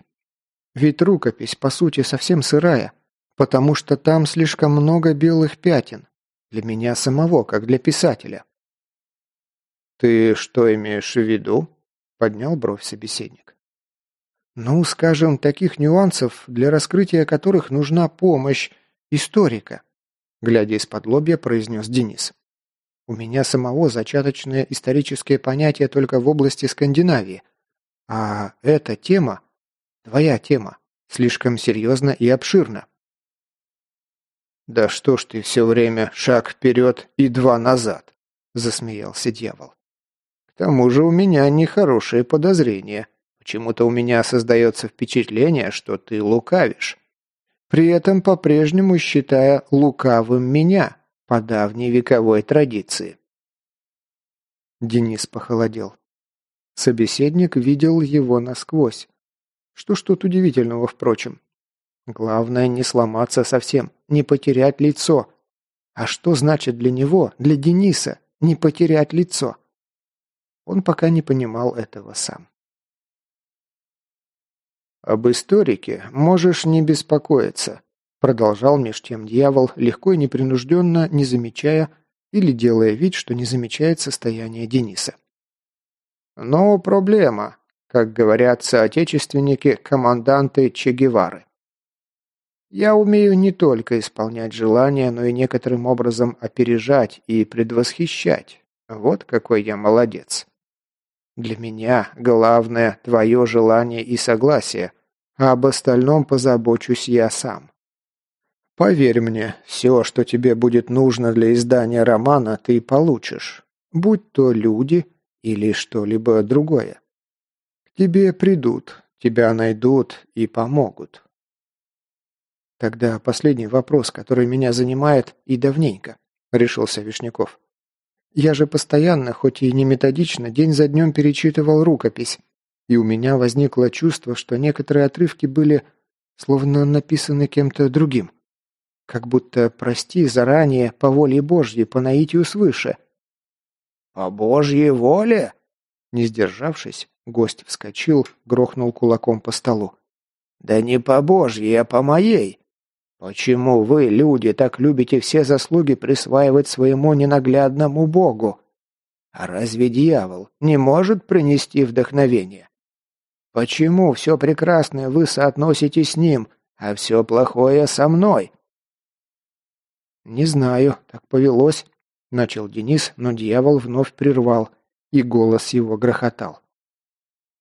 Ведь рукопись, по сути, совсем сырая, потому что там слишком много белых пятен. Для меня самого, как для писателя. «Ты что имеешь в виду?» – поднял бровь собеседник. «Ну, скажем, таких нюансов, для раскрытия которых нужна помощь историка», – глядя из-под лобья, произнес Денис. «У меня самого зачаточное историческое понятие только в области Скандинавии, а эта тема, твоя тема, слишком серьезна и обширна». «Да что ж ты все время шаг вперед и два назад», – засмеялся дьявол. К тому же у меня нехорошие подозрения. Почему-то у меня создается впечатление, что ты лукавишь. При этом по-прежнему считая лукавым меня, по давней вековой традиции. Денис похолодел. Собеседник видел его насквозь. Что ж тут удивительного, впрочем. Главное не сломаться совсем, не потерять лицо. А что значит для него, для Дениса, не потерять лицо? Он пока не понимал этого сам. «Об историке можешь не беспокоиться», продолжал меж тем дьявол, легко и непринужденно, не замечая или делая вид, что не замечает состояние Дениса. «Но проблема, как говорят соотечественники, команданты Че Гевары. Я умею не только исполнять желания, но и некоторым образом опережать и предвосхищать. Вот какой я молодец. Для меня главное твое желание и согласие, а об остальном позабочусь я сам. Поверь мне, все, что тебе будет нужно для издания романа, ты получишь, будь то люди или что-либо другое. К тебе придут, тебя найдут и помогут. Тогда последний вопрос, который меня занимает и давненько, решился Вишняков. Я же постоянно, хоть и не методично, день за днем перечитывал рукопись, и у меня возникло чувство, что некоторые отрывки были словно написаны кем-то другим. Как будто «прости заранее, по воле Божьей, по наитию свыше». «По Божьей воле?» Не сдержавшись, гость вскочил, грохнул кулаком по столу. «Да не по Божьей, а по моей. Почему вы, люди, так любите все заслуги присваивать своему ненаглядному богу? А разве дьявол не может принести вдохновение? Почему все прекрасное вы соотносите с ним, а все плохое со мной? Не знаю, так повелось, начал Денис, но дьявол вновь прервал, и голос его грохотал.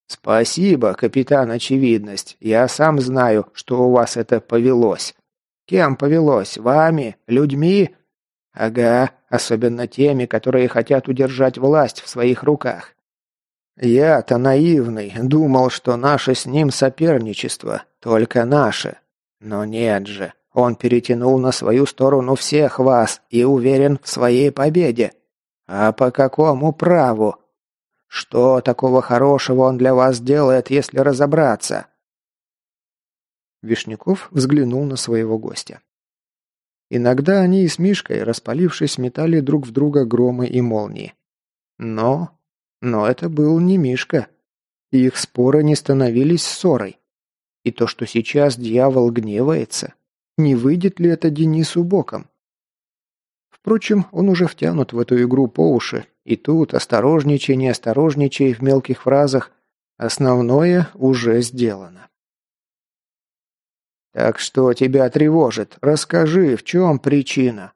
«Спасибо, капитан Очевидность. Я сам знаю, что у вас это повелось. Кем повелось? Вами? Людьми? Ага, особенно теми, которые хотят удержать власть в своих руках. Я-то наивный, думал, что наше с ним соперничество, только наше. Но нет же, он перетянул на свою сторону всех вас и уверен в своей победе. А по какому праву? Что такого хорошего он для вас делает, если разобраться? Вишняков взглянул на своего гостя. Иногда они и с Мишкой, распалившись, метали друг в друга громы и молнии. Но... Но это был не Мишка. Их споры не становились ссорой. И то, что сейчас дьявол гневается, не выйдет ли это Денису боком? Впрочем, он уже втянут в эту игру по уши, и тут, осторожничай, не осторожничай в мелких фразах, основное уже сделано. «Так что тебя тревожит? Расскажи, в чем причина?»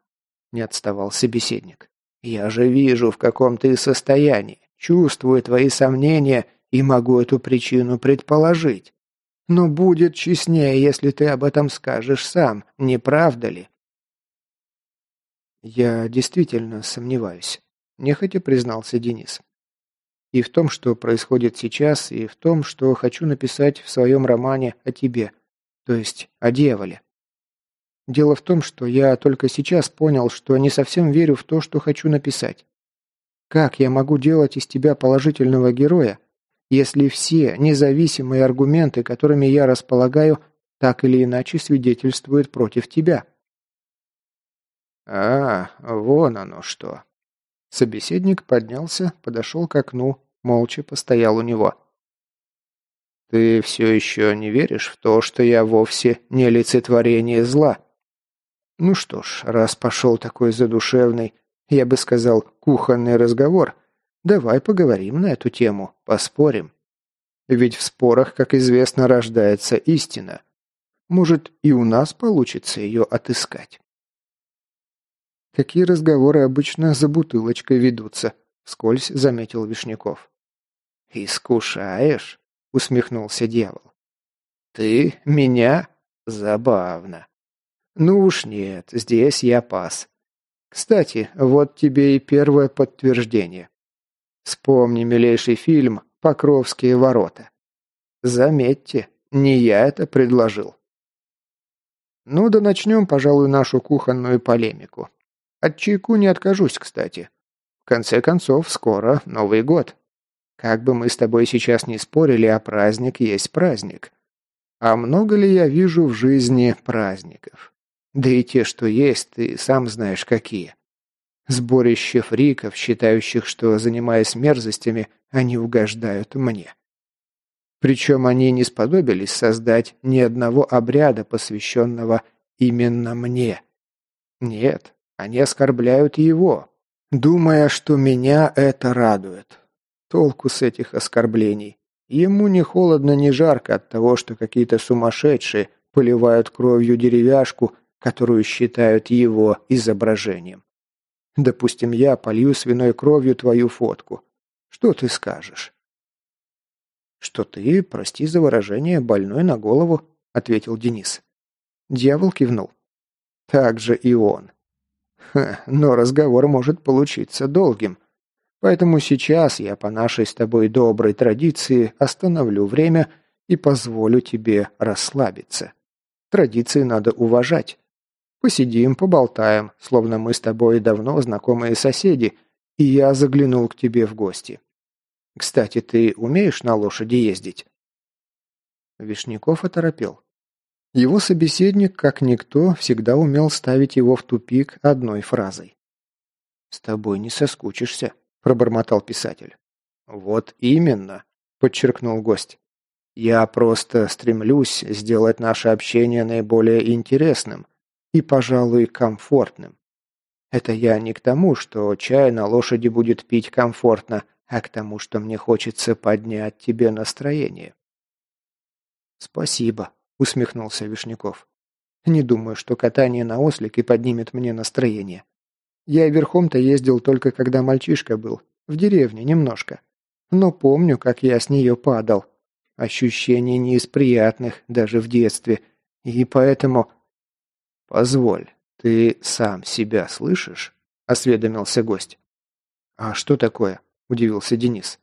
Не отставал собеседник. Я же вижу, в каком ты состоянии, чувствую твои сомнения и могу эту причину предположить. Но будет честнее, если ты об этом скажешь сам, не правда ли?» «Я действительно сомневаюсь», – нехотя признался Денис. «И в том, что происходит сейчас, и в том, что хочу написать в своем романе о тебе, то есть о дьяволе. Дело в том, что я только сейчас понял, что не совсем верю в то, что хочу написать. Как я могу делать из тебя положительного героя, если все независимые аргументы, которыми я располагаю, так или иначе свидетельствуют против тебя?» «А, вон оно что!» Собеседник поднялся, подошел к окну, молча постоял у него. «Ты все еще не веришь в то, что я вовсе не олицетворение зла?» «Ну что ж, раз пошел такой задушевный, я бы сказал, кухонный разговор, давай поговорим на эту тему, поспорим. Ведь в спорах, как известно, рождается истина. Может, и у нас получится ее отыскать». Такие разговоры обычно за бутылочкой ведутся», — вскользь заметил Вишняков. «Искушаешь?» — усмехнулся дьявол. «Ты меня? Забавно. Ну уж нет, здесь я пас. Кстати, вот тебе и первое подтверждение. Вспомни милейший фильм «Покровские ворота». Заметьте, не я это предложил. Ну да начнем, пожалуй, нашу кухонную полемику. От чайку не откажусь, кстати. В конце концов, скоро Новый год. Как бы мы с тобой сейчас не спорили, а праздник есть праздник. А много ли я вижу в жизни праздников? Да и те, что есть, ты сам знаешь какие. Сборище фриков, считающих, что, занимаясь мерзостями, они угождают мне. Причем они не сподобились создать ни одного обряда, посвященного именно мне. Нет, они оскорбляют его, думая, что меня это радует. Толку с этих оскорблений. Ему ни холодно, ни жарко от того, что какие-то сумасшедшие поливают кровью деревяшку, которую считают его изображением. Допустим, я полью свиной кровью твою фотку. Что ты скажешь? «Что ты, прости за выражение, больной на голову», — ответил Денис. Дьявол кивнул. «Так же и он. Ха, но разговор может получиться долгим. Поэтому сейчас я по нашей с тобой доброй традиции остановлю время и позволю тебе расслабиться. Традиции надо уважать. Посидим, поболтаем, словно мы с тобой давно знакомые соседи, и я заглянул к тебе в гости. Кстати, ты умеешь на лошади ездить?» Вишняков оторопел. Его собеседник, как никто, всегда умел ставить его в тупик одной фразой. «С тобой не соскучишься», – пробормотал писатель. «Вот именно», – подчеркнул гость. «Я просто стремлюсь сделать наше общение наиболее интересным и, пожалуй, комфортным. Это я не к тому, что чай на лошади будет пить комфортно, а к тому, что мне хочется поднять тебе настроение». «Спасибо», усмехнулся Вишняков. Не думаю, что катание на ослике поднимет мне настроение. Я верхом-то ездил только когда мальчишка был, в деревне немножко. Но помню, как я с нее падал. Ощущение не из приятных, даже в детстве. И поэтому... «Позволь, ты сам себя слышишь?» – осведомился гость. «А что такое?» – удивился Денис.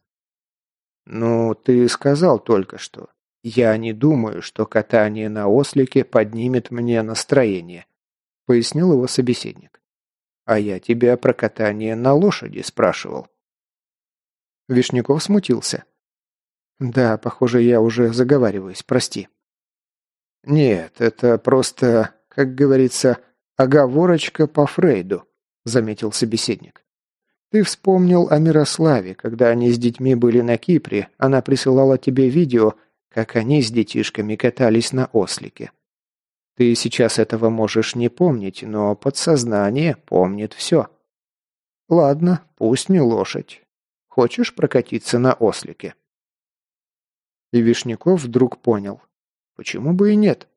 «Ну, ты сказал только что. «Я не думаю, что катание на ослике поднимет мне настроение», — пояснил его собеседник. «А я тебя про катание на лошади спрашивал». Вишняков смутился. «Да, похоже, я уже заговариваюсь, прости». «Нет, это просто, как говорится, оговорочка по Фрейду», — заметил собеседник. «Ты вспомнил о Мирославе, когда они с детьми были на Кипре, она присылала тебе видео, как они с детишками катались на ослике. Ты сейчас этого можешь не помнить, но подсознание помнит все. Ладно, пусть не лошадь. Хочешь прокатиться на ослике?» И Вишняков вдруг понял. Почему бы и нет?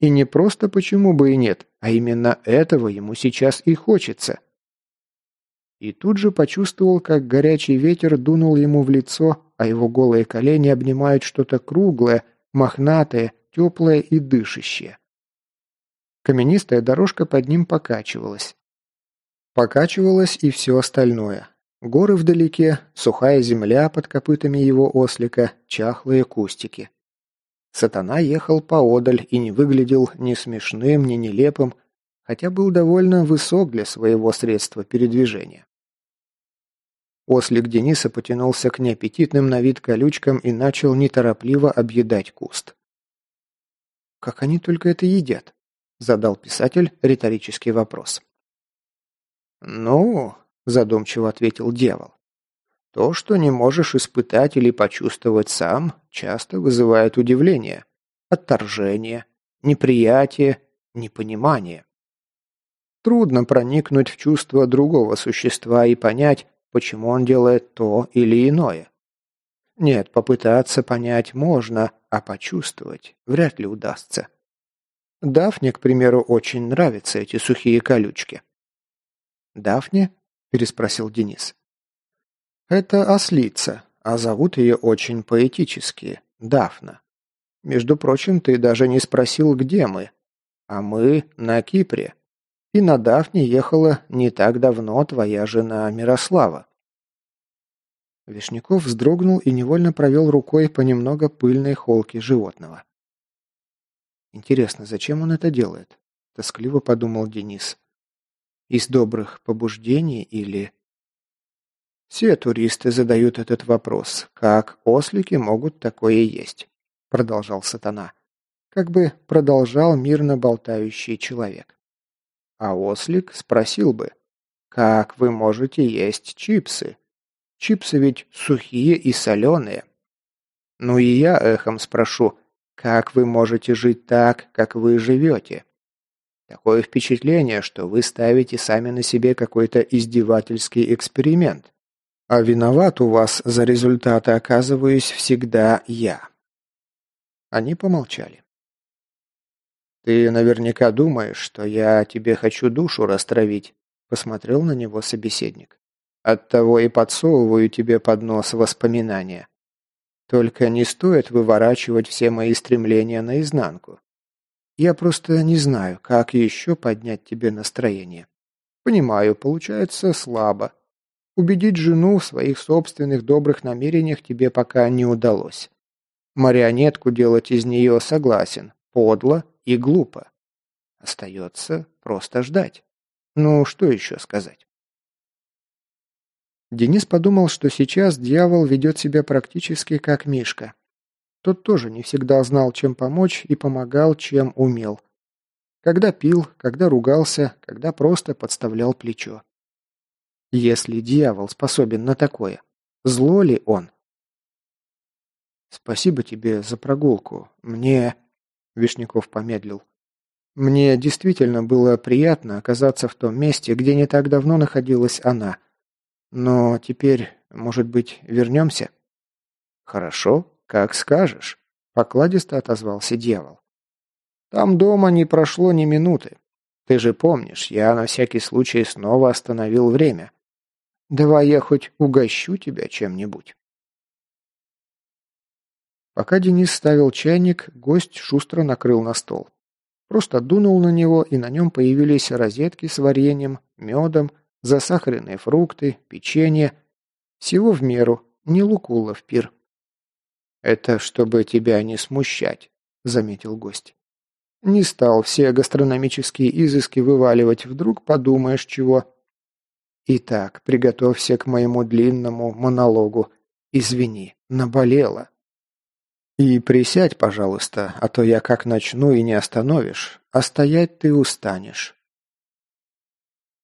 И не просто почему бы и нет, а именно этого ему сейчас и хочется. и тут же почувствовал, как горячий ветер дунул ему в лицо, а его голые колени обнимают что-то круглое, мохнатое, теплое и дышащее. Каменистая дорожка под ним покачивалась. Покачивалось и все остальное. Горы вдалеке, сухая земля под копытами его ослика, чахлые кустики. Сатана ехал поодаль и не выглядел ни смешным, ни нелепым, хотя был довольно высок для своего средства передвижения. Ослик Дениса потянулся к неаппетитным на вид колючкам и начал неторопливо объедать куст. «Как они только это едят?» – задал писатель риторический вопрос. «Ну», – задумчиво ответил дьявол, – «то, что не можешь испытать или почувствовать сам, часто вызывает удивление, отторжение, неприятие, непонимание. Трудно проникнуть в чувство другого существа и понять, почему он делает то или иное. Нет, попытаться понять можно, а почувствовать вряд ли удастся. Дафне, к примеру, очень нравятся эти сухие колючки. «Дафне?» – переспросил Денис. «Это ослица, а зовут ее очень поэтически – Дафна. Между прочим, ты даже не спросил, где мы. А мы на Кипре. И на Дафне ехала не так давно твоя жена Мирослава. Вишняков вздрогнул и невольно провел рукой по немного пыльной холке животного. «Интересно, зачем он это делает?» – тоскливо подумал Денис. «Из добрых побуждений или...» «Все туристы задают этот вопрос. Как ослики могут такое есть?» – продолжал сатана. Как бы продолжал мирно болтающий человек. А ослик спросил бы, «Как вы можете есть чипсы?» Чипсы ведь сухие и соленые. Ну и я эхом спрошу, как вы можете жить так, как вы живете? Такое впечатление, что вы ставите сами на себе какой-то издевательский эксперимент. А виноват у вас за результаты оказываюсь всегда я. Они помолчали. «Ты наверняка думаешь, что я тебе хочу душу растравить», – посмотрел на него собеседник. «Оттого и подсовываю тебе под нос воспоминания. Только не стоит выворачивать все мои стремления наизнанку. Я просто не знаю, как еще поднять тебе настроение. Понимаю, получается слабо. Убедить жену в своих собственных добрых намерениях тебе пока не удалось. Марионетку делать из нее согласен. Подло и глупо. Остается просто ждать. Ну, что еще сказать? Денис подумал, что сейчас дьявол ведет себя практически как Мишка. Тот тоже не всегда знал, чем помочь, и помогал, чем умел. Когда пил, когда ругался, когда просто подставлял плечо. Если дьявол способен на такое, зло ли он? «Спасибо тебе за прогулку. Мне...» Вишняков помедлил. «Мне действительно было приятно оказаться в том месте, где не так давно находилась она. Но теперь, может быть, вернемся?» «Хорошо, как скажешь», — покладисто отозвался дьявол. «Там дома не прошло ни минуты. Ты же помнишь, я на всякий случай снова остановил время. Давай я хоть угощу тебя чем-нибудь». Пока Денис ставил чайник, гость шустро накрыл на стол. Просто дунул на него, и на нем появились розетки с вареньем, медом, засахаренные фрукты, печенье. Всего в меру, не лукула в пир. «Это чтобы тебя не смущать», — заметил гость. «Не стал все гастрономические изыски вываливать, вдруг подумаешь чего». «Итак, приготовься к моему длинному монологу. Извини, наболело». И присядь, пожалуйста, а то я как начну и не остановишь, а стоять ты устанешь.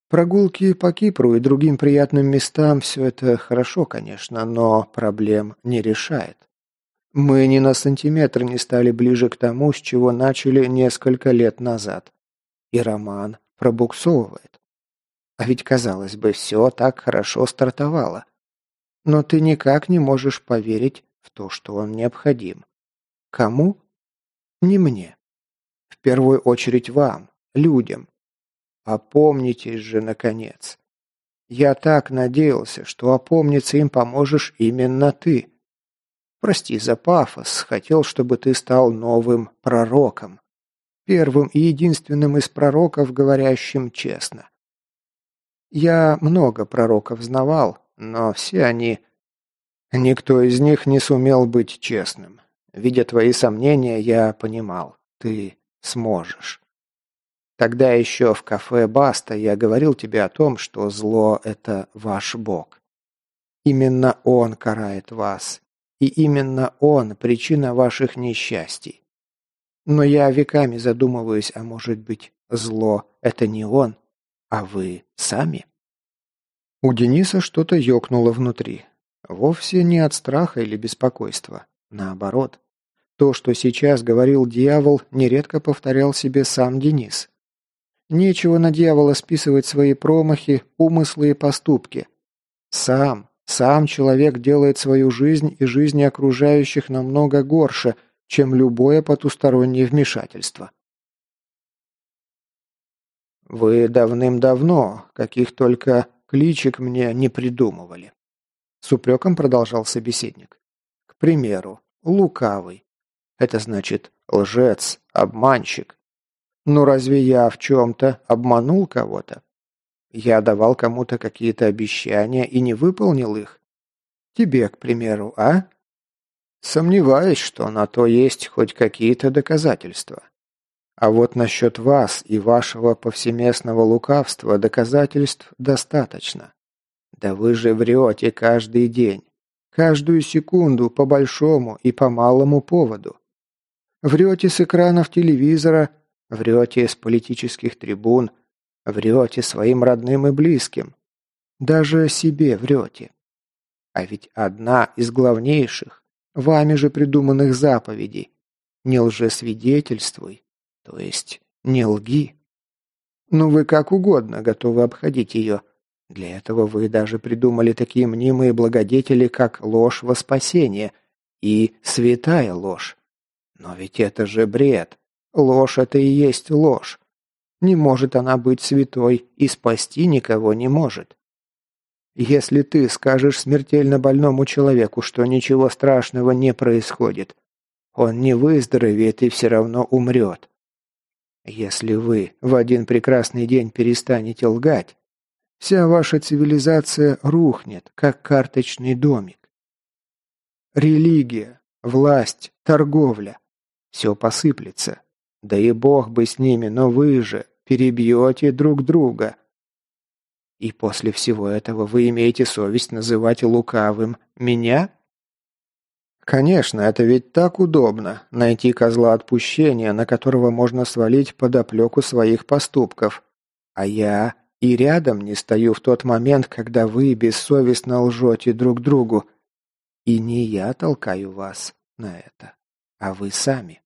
Прогулки по Кипру и другим приятным местам – все это хорошо, конечно, но проблем не решает. Мы ни на сантиметр не стали ближе к тому, с чего начали несколько лет назад. И роман пробуксовывает. А ведь, казалось бы, все так хорошо стартовало. Но ты никак не можешь поверить в то, что он необходим. Кому? Не мне. В первую очередь вам, людям. Опомнитесь же, наконец. Я так надеялся, что опомниться им поможешь именно ты. Прости за пафос, хотел, чтобы ты стал новым пророком. Первым и единственным из пророков, говорящим честно. Я много пророков знавал, но все они... Никто из них не сумел быть честным. Видя твои сомнения, я понимал, ты сможешь. Тогда еще в кафе «Баста» я говорил тебе о том, что зло – это ваш Бог. Именно Он карает вас, и именно Он – причина ваших несчастий. Но я веками задумываюсь, а может быть, зло – это не Он, а вы сами? У Дениса что-то ёкнуло внутри. Вовсе не от страха или беспокойства. Наоборот. То, что сейчас говорил дьявол, нередко повторял себе сам Денис. Нечего на дьявола списывать свои промахи, умыслы и поступки. Сам, сам человек делает свою жизнь и жизни окружающих намного горше, чем любое потустороннее вмешательство. Вы давным-давно, каких только кличек мне не придумывали. С упреком продолжал собеседник. К примеру, лукавый. Это значит лжец, обманщик, но разве я в чем-то обманул кого-то? Я давал кому-то какие-то обещания и не выполнил их? Тебе, к примеру, а? Сомневаюсь, что на то есть хоть какие-то доказательства. А вот насчет вас и вашего повсеместного лукавства доказательств достаточно. Да вы же врете каждый день, каждую секунду по большому и по малому поводу. Врете с экранов телевизора, Врете с политических трибун, врете своим родным и близким. Даже себе врете. А ведь одна из главнейших, вами же придуманных заповедей «Не лжесвидетельствуй», то есть «не лги». Ну вы как угодно готовы обходить ее. Для этого вы даже придумали такие мнимые благодетели, как ложь во спасение и святая ложь. Но ведь это же бред. Ложь – это и есть ложь. Не может она быть святой и спасти никого не может. Если ты скажешь смертельно больному человеку, что ничего страшного не происходит, он не выздоровеет и все равно умрет. Если вы в один прекрасный день перестанете лгать, вся ваша цивилизация рухнет, как карточный домик. Религия, власть, торговля – все посыплется. Да и бог бы с ними, но вы же перебьете друг друга. И после всего этого вы имеете совесть называть лукавым меня? Конечно, это ведь так удобно – найти козла отпущения, на которого можно свалить подоплеку своих поступков. А я и рядом не стою в тот момент, когда вы бессовестно лжете друг другу. И не я толкаю вас на это, а вы сами.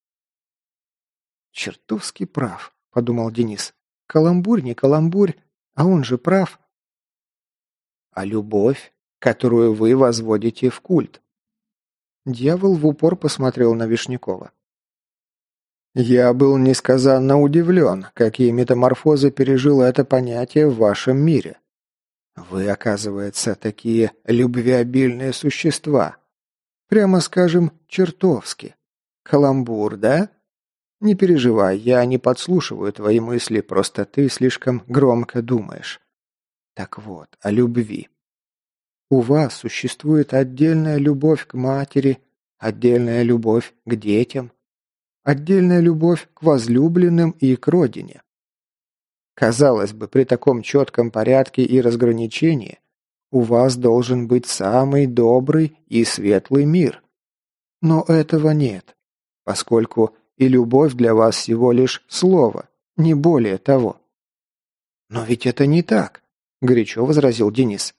«Чертовски прав», — подумал Денис. «Каламбурь не каламбурь, а он же прав». «А любовь, которую вы возводите в культ?» Дьявол в упор посмотрел на Вишнякова. «Я был несказанно удивлен, какие метаморфозы пережило это понятие в вашем мире. Вы, оказывается, такие любвеобильные существа. Прямо скажем, чертовски. Каламбур, да?» «Не переживай, я не подслушиваю твои мысли, просто ты слишком громко думаешь». Так вот, о любви. У вас существует отдельная любовь к матери, отдельная любовь к детям, отдельная любовь к возлюбленным и к родине. Казалось бы, при таком четком порядке и разграничении у вас должен быть самый добрый и светлый мир. Но этого нет, поскольку и любовь для вас всего лишь слово, не более того». «Но ведь это не так», – горячо возразил Денис.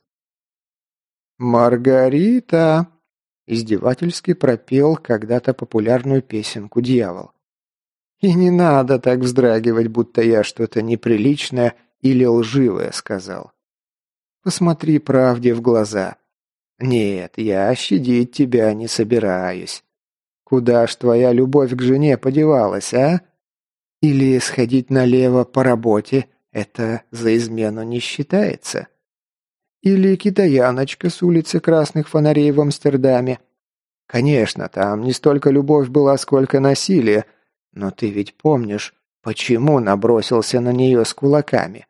«Маргарита!» – издевательски пропел когда-то популярную песенку «Дьявол». «И не надо так вздрагивать, будто я что-то неприличное или лживое сказал. Посмотри правде в глаза. Нет, я щадить тебя не собираюсь. Куда ж твоя любовь к жене подевалась, а? Или сходить налево по работе – это за измену не считается? Или китаяночка с улицы Красных Фонарей в Амстердаме. Конечно, там не столько любовь была, сколько насилие, но ты ведь помнишь, почему набросился на нее с кулаками?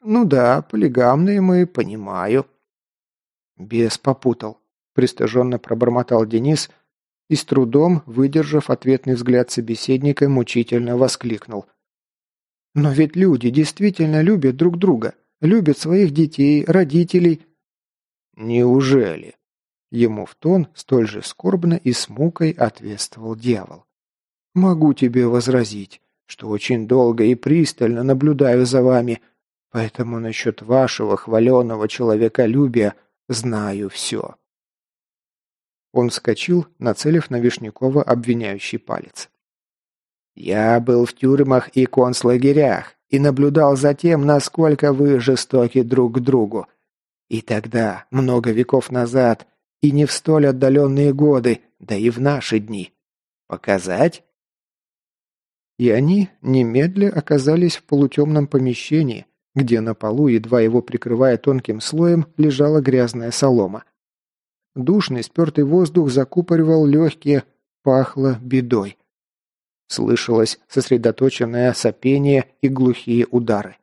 Ну да, полигамные мы, понимаю. Бес попутал. Пристыженно пробормотал Денис и с трудом, выдержав ответный взгляд собеседника, мучительно воскликнул. «Но ведь люди действительно любят друг друга, любят своих детей, родителей». «Неужели?» Ему в тон столь же скорбно и с мукой ответствовал дьявол. «Могу тебе возразить, что очень долго и пристально наблюдаю за вами, поэтому насчет вашего хваленого человеколюбия знаю все». Он вскочил, нацелив на Вишнякова обвиняющий палец. «Я был в тюрьмах и концлагерях и наблюдал за тем, насколько вы жестоки друг к другу. И тогда, много веков назад, и не в столь отдаленные годы, да и в наши дни. Показать?» И они немедля оказались в полутемном помещении, где на полу, едва его прикрывая тонким слоем, лежала грязная солома. Душный, спертый воздух закупоривал легкие, пахло бедой. Слышалось сосредоточенное сопение и глухие удары.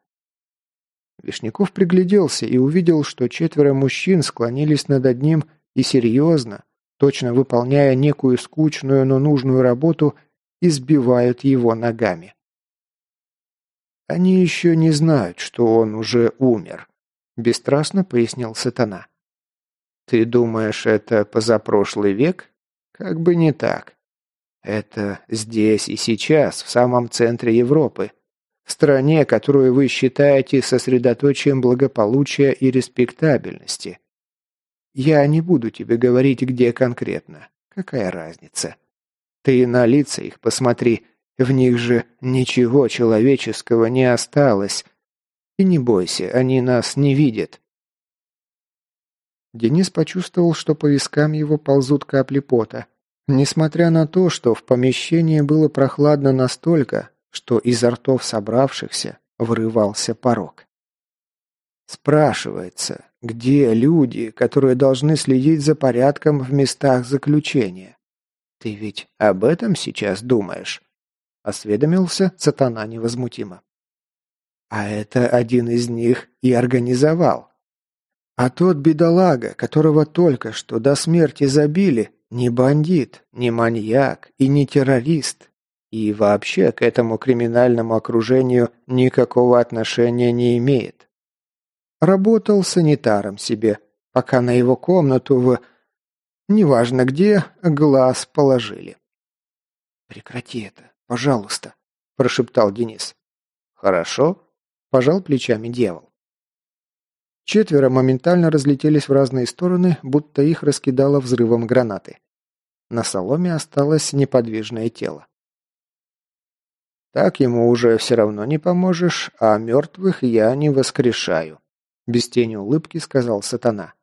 Вишняков пригляделся и увидел, что четверо мужчин склонились над одним и серьезно, точно выполняя некую скучную, но нужную работу, избивают его ногами. «Они еще не знают, что он уже умер», – бесстрастно пояснил сатана. Ты думаешь, это позапрошлый век? Как бы не так. Это здесь и сейчас, в самом центре Европы. В стране, которую вы считаете сосредоточием благополучия и респектабельности. Я не буду тебе говорить, где конкретно. Какая разница? Ты на лица их посмотри. В них же ничего человеческого не осталось. И не бойся, они нас не видят. Денис почувствовал, что по вискам его ползут капли пота. Несмотря на то, что в помещении было прохладно настолько, что изо ртов собравшихся вырывался порог. Спрашивается, где люди, которые должны следить за порядком в местах заключения? Ты ведь об этом сейчас думаешь? Осведомился сатана невозмутимо. А это один из них и организовал. А тот бедолага, которого только что до смерти забили, не бандит, не маньяк и не террорист. И вообще к этому криминальному окружению никакого отношения не имеет. Работал санитаром себе, пока на его комнату в... Неважно где, глаз положили. «Прекрати это, пожалуйста», – прошептал Денис. «Хорошо», – пожал плечами дьявол. Четверо моментально разлетелись в разные стороны, будто их раскидало взрывом гранаты. На соломе осталось неподвижное тело. «Так ему уже все равно не поможешь, а мертвых я не воскрешаю», – без тени улыбки сказал сатана.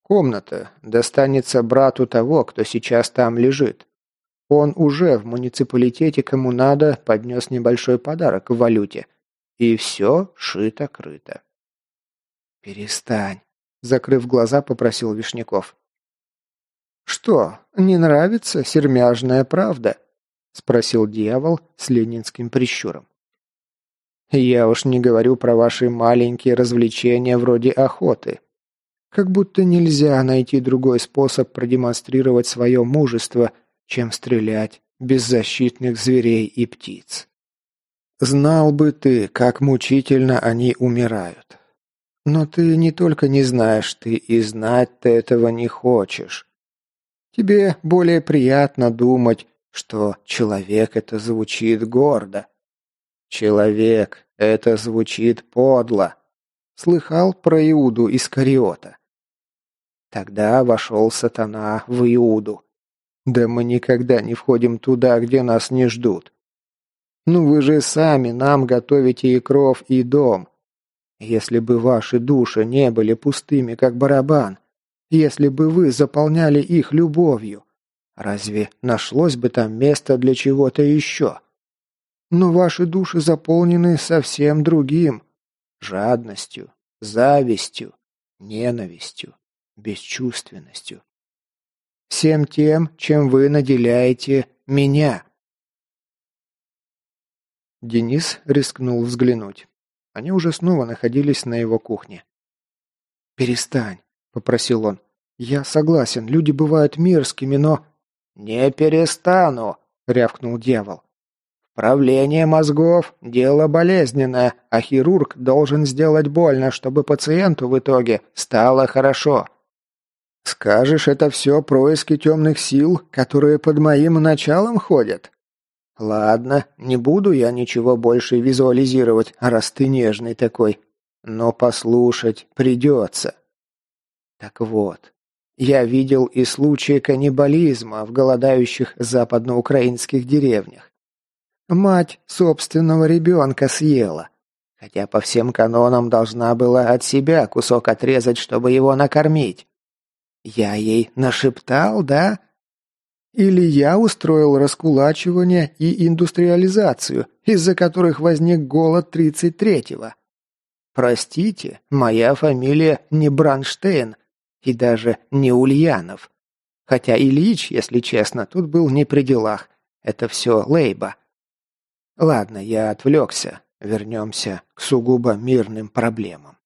«Комната достанется брату того, кто сейчас там лежит. Он уже в муниципалитете кому надо поднес небольшой подарок в валюте. И все шито-крыто». «Перестань», – закрыв глаза, попросил Вишняков. «Что, не нравится сермяжная правда?» – спросил дьявол с ленинским прищуром. «Я уж не говорю про ваши маленькие развлечения вроде охоты. Как будто нельзя найти другой способ продемонстрировать свое мужество, чем стрелять беззащитных зверей и птиц. Знал бы ты, как мучительно они умирают. Но ты не только не знаешь, ты и знать ты этого не хочешь. Тебе более приятно думать, что человек это звучит гордо. Человек это звучит подло. Слыхал про Иуду Искариота? Тогда вошел сатана в Иуду. Да мы никогда не входим туда, где нас не ждут. Ну вы же сами нам готовите и кров, и дом. Если бы ваши души не были пустыми, как барабан, если бы вы заполняли их любовью, разве нашлось бы там место для чего-то еще? Но ваши души заполнены совсем другим – жадностью, завистью, ненавистью, бесчувственностью. Всем тем, чем вы наделяете меня. Денис рискнул взглянуть. Они уже снова находились на его кухне. «Перестань», — попросил он. «Я согласен, люди бывают мерзкими, но...» «Не перестану», — рявкнул дьявол. «Правление мозгов – дело болезненное, а хирург должен сделать больно, чтобы пациенту в итоге стало хорошо». «Скажешь, это все происки темных сил, которые под моим началом ходят?» «Ладно, не буду я ничего больше визуализировать, раз ты нежный такой. Но послушать придется». Так вот, я видел и случаи каннибализма в голодающих западноукраинских деревнях. Мать собственного ребенка съела. Хотя по всем канонам должна была от себя кусок отрезать, чтобы его накормить. Я ей нашептал, да? Или я устроил раскулачивание и индустриализацию, из-за которых возник голод 33-го? Простите, моя фамилия не Бранштейн и даже не Ульянов. Хотя Ильич, если честно, тут был не при делах. Это все Лейба. Ладно, я отвлекся. Вернемся к сугубо мирным проблемам.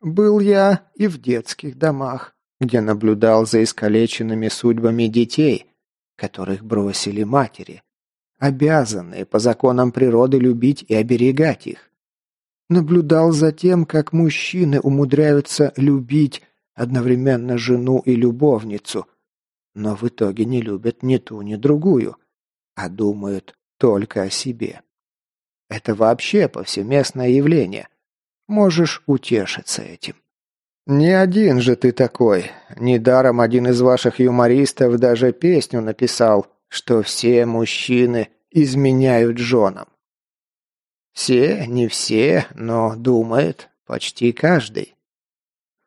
Был я и в детских домах, где наблюдал за искалеченными судьбами детей, которых бросили матери, обязанные по законам природы любить и оберегать их. Наблюдал за тем, как мужчины умудряются любить одновременно жену и любовницу, но в итоге не любят ни ту, ни другую, а думают только о себе. Это вообще повсеместное явление. Можешь утешиться этим. Не один же ты такой. Недаром один из ваших юмористов даже песню написал, что все мужчины изменяют женам. Все, не все, но думает почти каждый.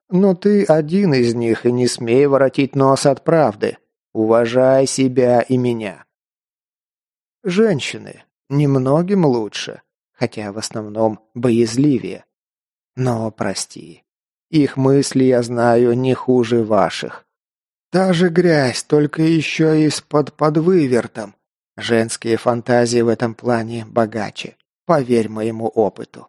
Но ты один из них, и не смей воротить нос от правды. Уважай себя и меня. Женщины. Немногим лучше, хотя в основном боязливее. Но прости, их мысли я знаю не хуже ваших. Та же грязь, только еще из-под подвывертом. Женские фантазии в этом плане богаче, поверь моему опыту.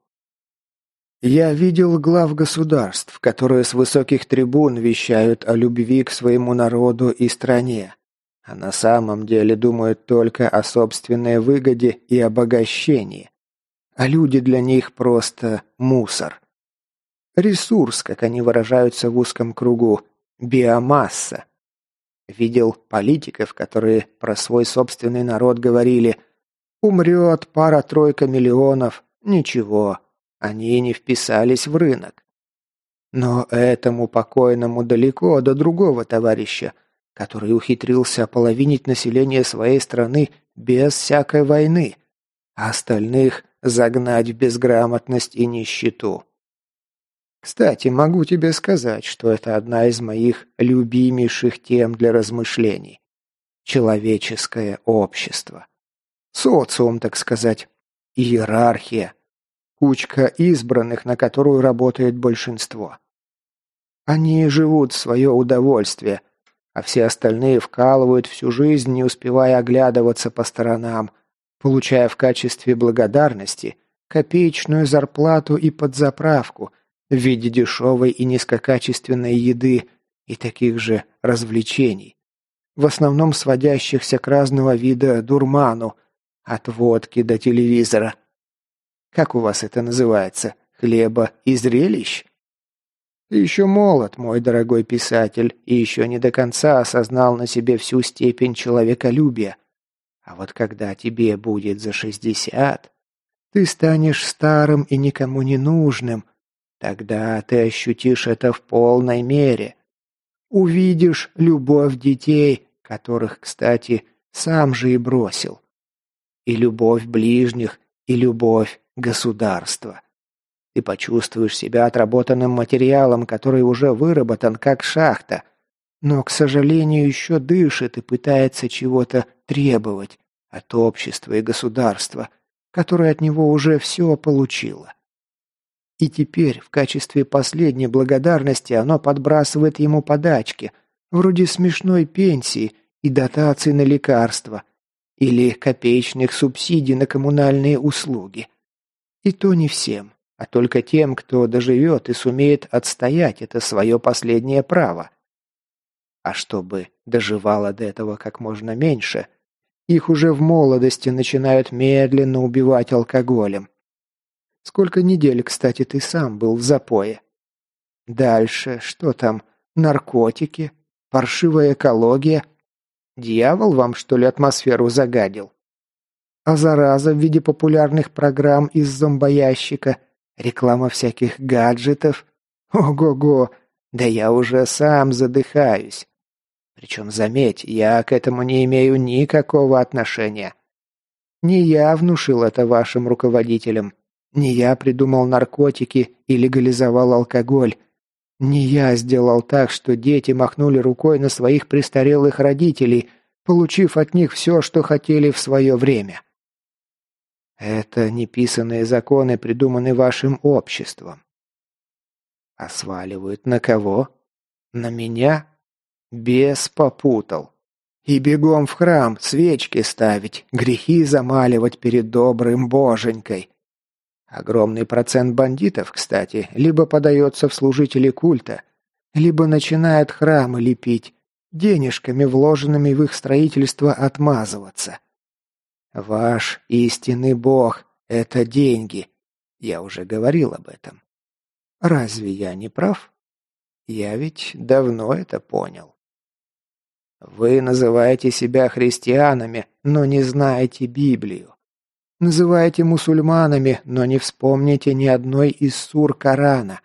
Я видел глав государств, которые с высоких трибун вещают о любви к своему народу и стране, а на самом деле думают только о собственной выгоде и обогащении. А люди для них просто мусор. Ресурс, как они выражаются в узком кругу, биомасса. Видел политиков, которые про свой собственный народ говорили «Умрет пара-тройка миллионов, ничего, они не вписались в рынок». Но этому покойному далеко до другого товарища – который ухитрился ополовинить население своей страны без всякой войны, а остальных загнать в безграмотность и нищету. Кстати, могу тебе сказать, что это одна из моих любимейших тем для размышлений. Человеческое общество. Социум, так сказать. Иерархия. Кучка избранных, на которую работает большинство. Они живут в свое удовольствие, а все остальные вкалывают всю жизнь, не успевая оглядываться по сторонам, получая в качестве благодарности копеечную зарплату и подзаправку в виде дешевой и низкокачественной еды и таких же развлечений, в основном сводящихся к разного вида дурману, от водки до телевизора. Как у вас это называется? Хлеба и зрелищ? Ты еще молод, мой дорогой писатель, и еще не до конца осознал на себе всю степень человеколюбия. А вот когда тебе будет за шестьдесят, ты станешь старым и никому не нужным. Тогда ты ощутишь это в полной мере. Увидишь любовь детей, которых, кстати, сам же и бросил. И любовь ближних, и любовь государства. Ты почувствуешь себя отработанным материалом, который уже выработан как шахта, но, к сожалению, еще дышит и пытается чего-то требовать от общества и государства, которое от него уже все получило. И теперь в качестве последней благодарности оно подбрасывает ему подачки, вроде смешной пенсии и дотации на лекарства, или копеечных субсидий на коммунальные услуги. И то не всем, а только тем, кто доживет и сумеет отстоять это свое последнее право. А чтобы доживало до этого как можно меньше, их уже в молодости начинают медленно убивать алкоголем. Сколько недель, кстати, ты сам был в запое? Дальше, что там, наркотики, паршивая экология – Дьявол вам, что ли, атмосферу загадил? А зараза в виде популярных программ из зомбоящика, реклама всяких гаджетов. Ого-го, да я уже сам задыхаюсь. Причем, заметь, я к этому не имею никакого отношения. Не я внушил это вашим руководителям. Не я придумал наркотики и легализовал алкоголь. Не я сделал так, что дети махнули рукой на своих престарелых родителей, получив от них все, что хотели в свое время. Это неписанные законы придуманы вашим обществом. А сваливают на кого? На меня? Бес попутал. И бегом в храм свечки ставить, грехи замаливать перед добрым боженькой. Огромный процент бандитов, кстати, либо подается в служители культа, либо начинает храмы лепить, денежками, вложенными в их строительство, отмазываться. Ваш истинный бог — это деньги. Я уже говорил об этом. Разве я не прав? Я ведь давно это понял. Вы называете себя христианами, но не знаете Библию. Называете мусульманами, но не вспомните ни одной из сур Корана.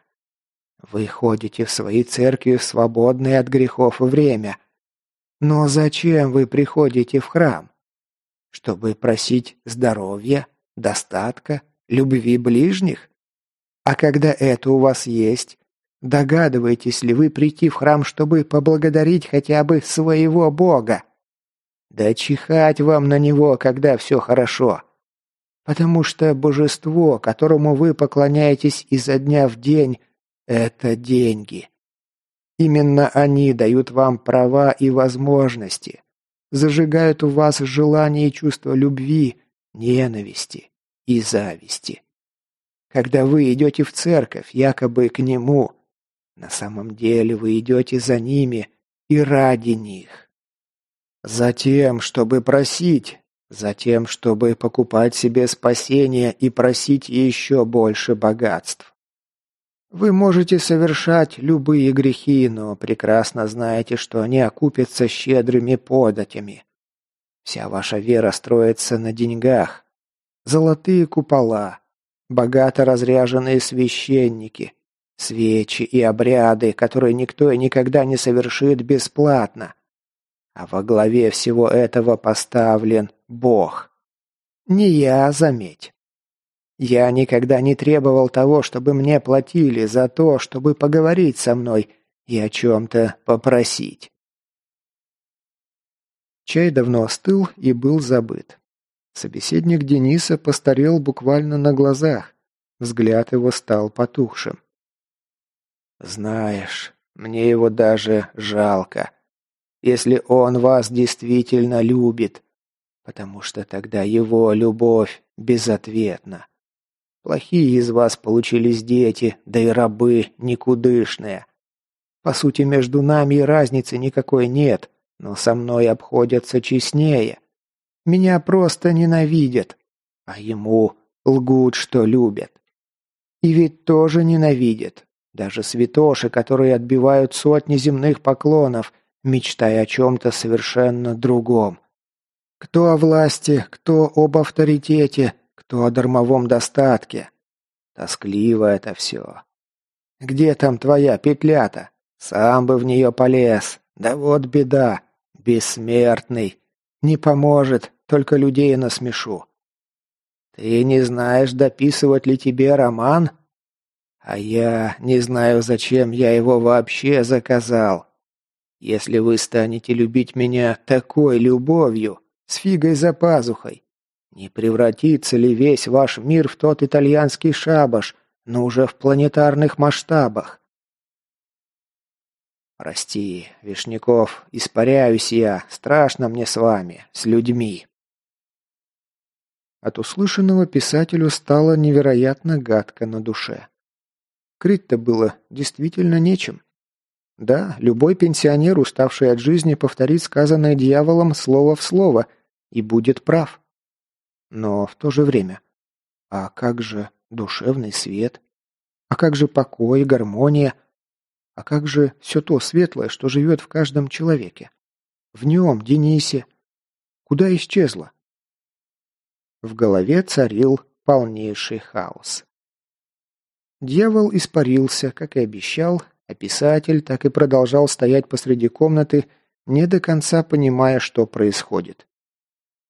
Вы ходите в свои церкви в свободное от грехов время. Но зачем вы приходите в храм? Чтобы просить здоровья, достатка, любви ближних? А когда это у вас есть, догадываетесь ли вы прийти в храм, чтобы поблагодарить хотя бы своего Бога? Да чихать вам на него, когда все хорошо. Потому что божество, которому вы поклоняетесь изо дня в день, это деньги. Именно они дают вам права и возможности, зажигают у вас желание и чувство любви, ненависти и зависти. Когда вы идете в церковь, якобы к нему, на самом деле вы идете за ними и ради них. Затем, чтобы просить, Затем, чтобы покупать себе спасение и просить еще больше богатств. Вы можете совершать любые грехи, но прекрасно знаете, что они окупятся щедрыми податями. Вся ваша вера строится на деньгах. Золотые купола, богато разряженные священники, свечи и обряды, которые никто и никогда не совершит бесплатно. А во главе всего этого поставлен Бог. Не я, заметь. Я никогда не требовал того, чтобы мне платили за то, чтобы поговорить со мной и о чем-то попросить. Чай давно остыл и был забыт. Собеседник Дениса постарел буквально на глазах. Взгляд его стал потухшим. «Знаешь, мне его даже жалко», если он вас действительно любит, потому что тогда его любовь безответна. Плохие из вас получились дети, да и рабы никудышные. По сути, между нами и разницы никакой нет, но со мной обходятся честнее. Меня просто ненавидят, а ему лгут, что любят. И ведь тоже ненавидят. Даже святоши, которые отбивают сотни земных поклонов – мечтая о чем-то совершенно другом. Кто о власти, кто об авторитете, кто о дармовом достатке. Тоскливо это все. Где там твоя петля-то? Сам бы в нее полез. Да вот беда. Бессмертный. Не поможет, только людей насмешу. Ты не знаешь, дописывать ли тебе роман? А я не знаю, зачем я его вообще заказал. Если вы станете любить меня такой любовью, с фигой за пазухой, не превратится ли весь ваш мир в тот итальянский шабаш, но уже в планетарных масштабах. Прости, Вишняков, испаряюсь я, страшно мне с вами, с людьми. От услышанного писателю стало невероятно гадко на душе. Крыть-то было действительно нечем. Да, любой пенсионер, уставший от жизни, повторит сказанное дьяволом слово в слово и будет прав. Но в то же время, а как же душевный свет? А как же покой, гармония? А как же все то светлое, что живет в каждом человеке? В нем, Денисе. Куда исчезло? В голове царил полнейший хаос. Дьявол испарился, как и обещал, а писатель так и продолжал стоять посреди комнаты, не до конца понимая, что происходит.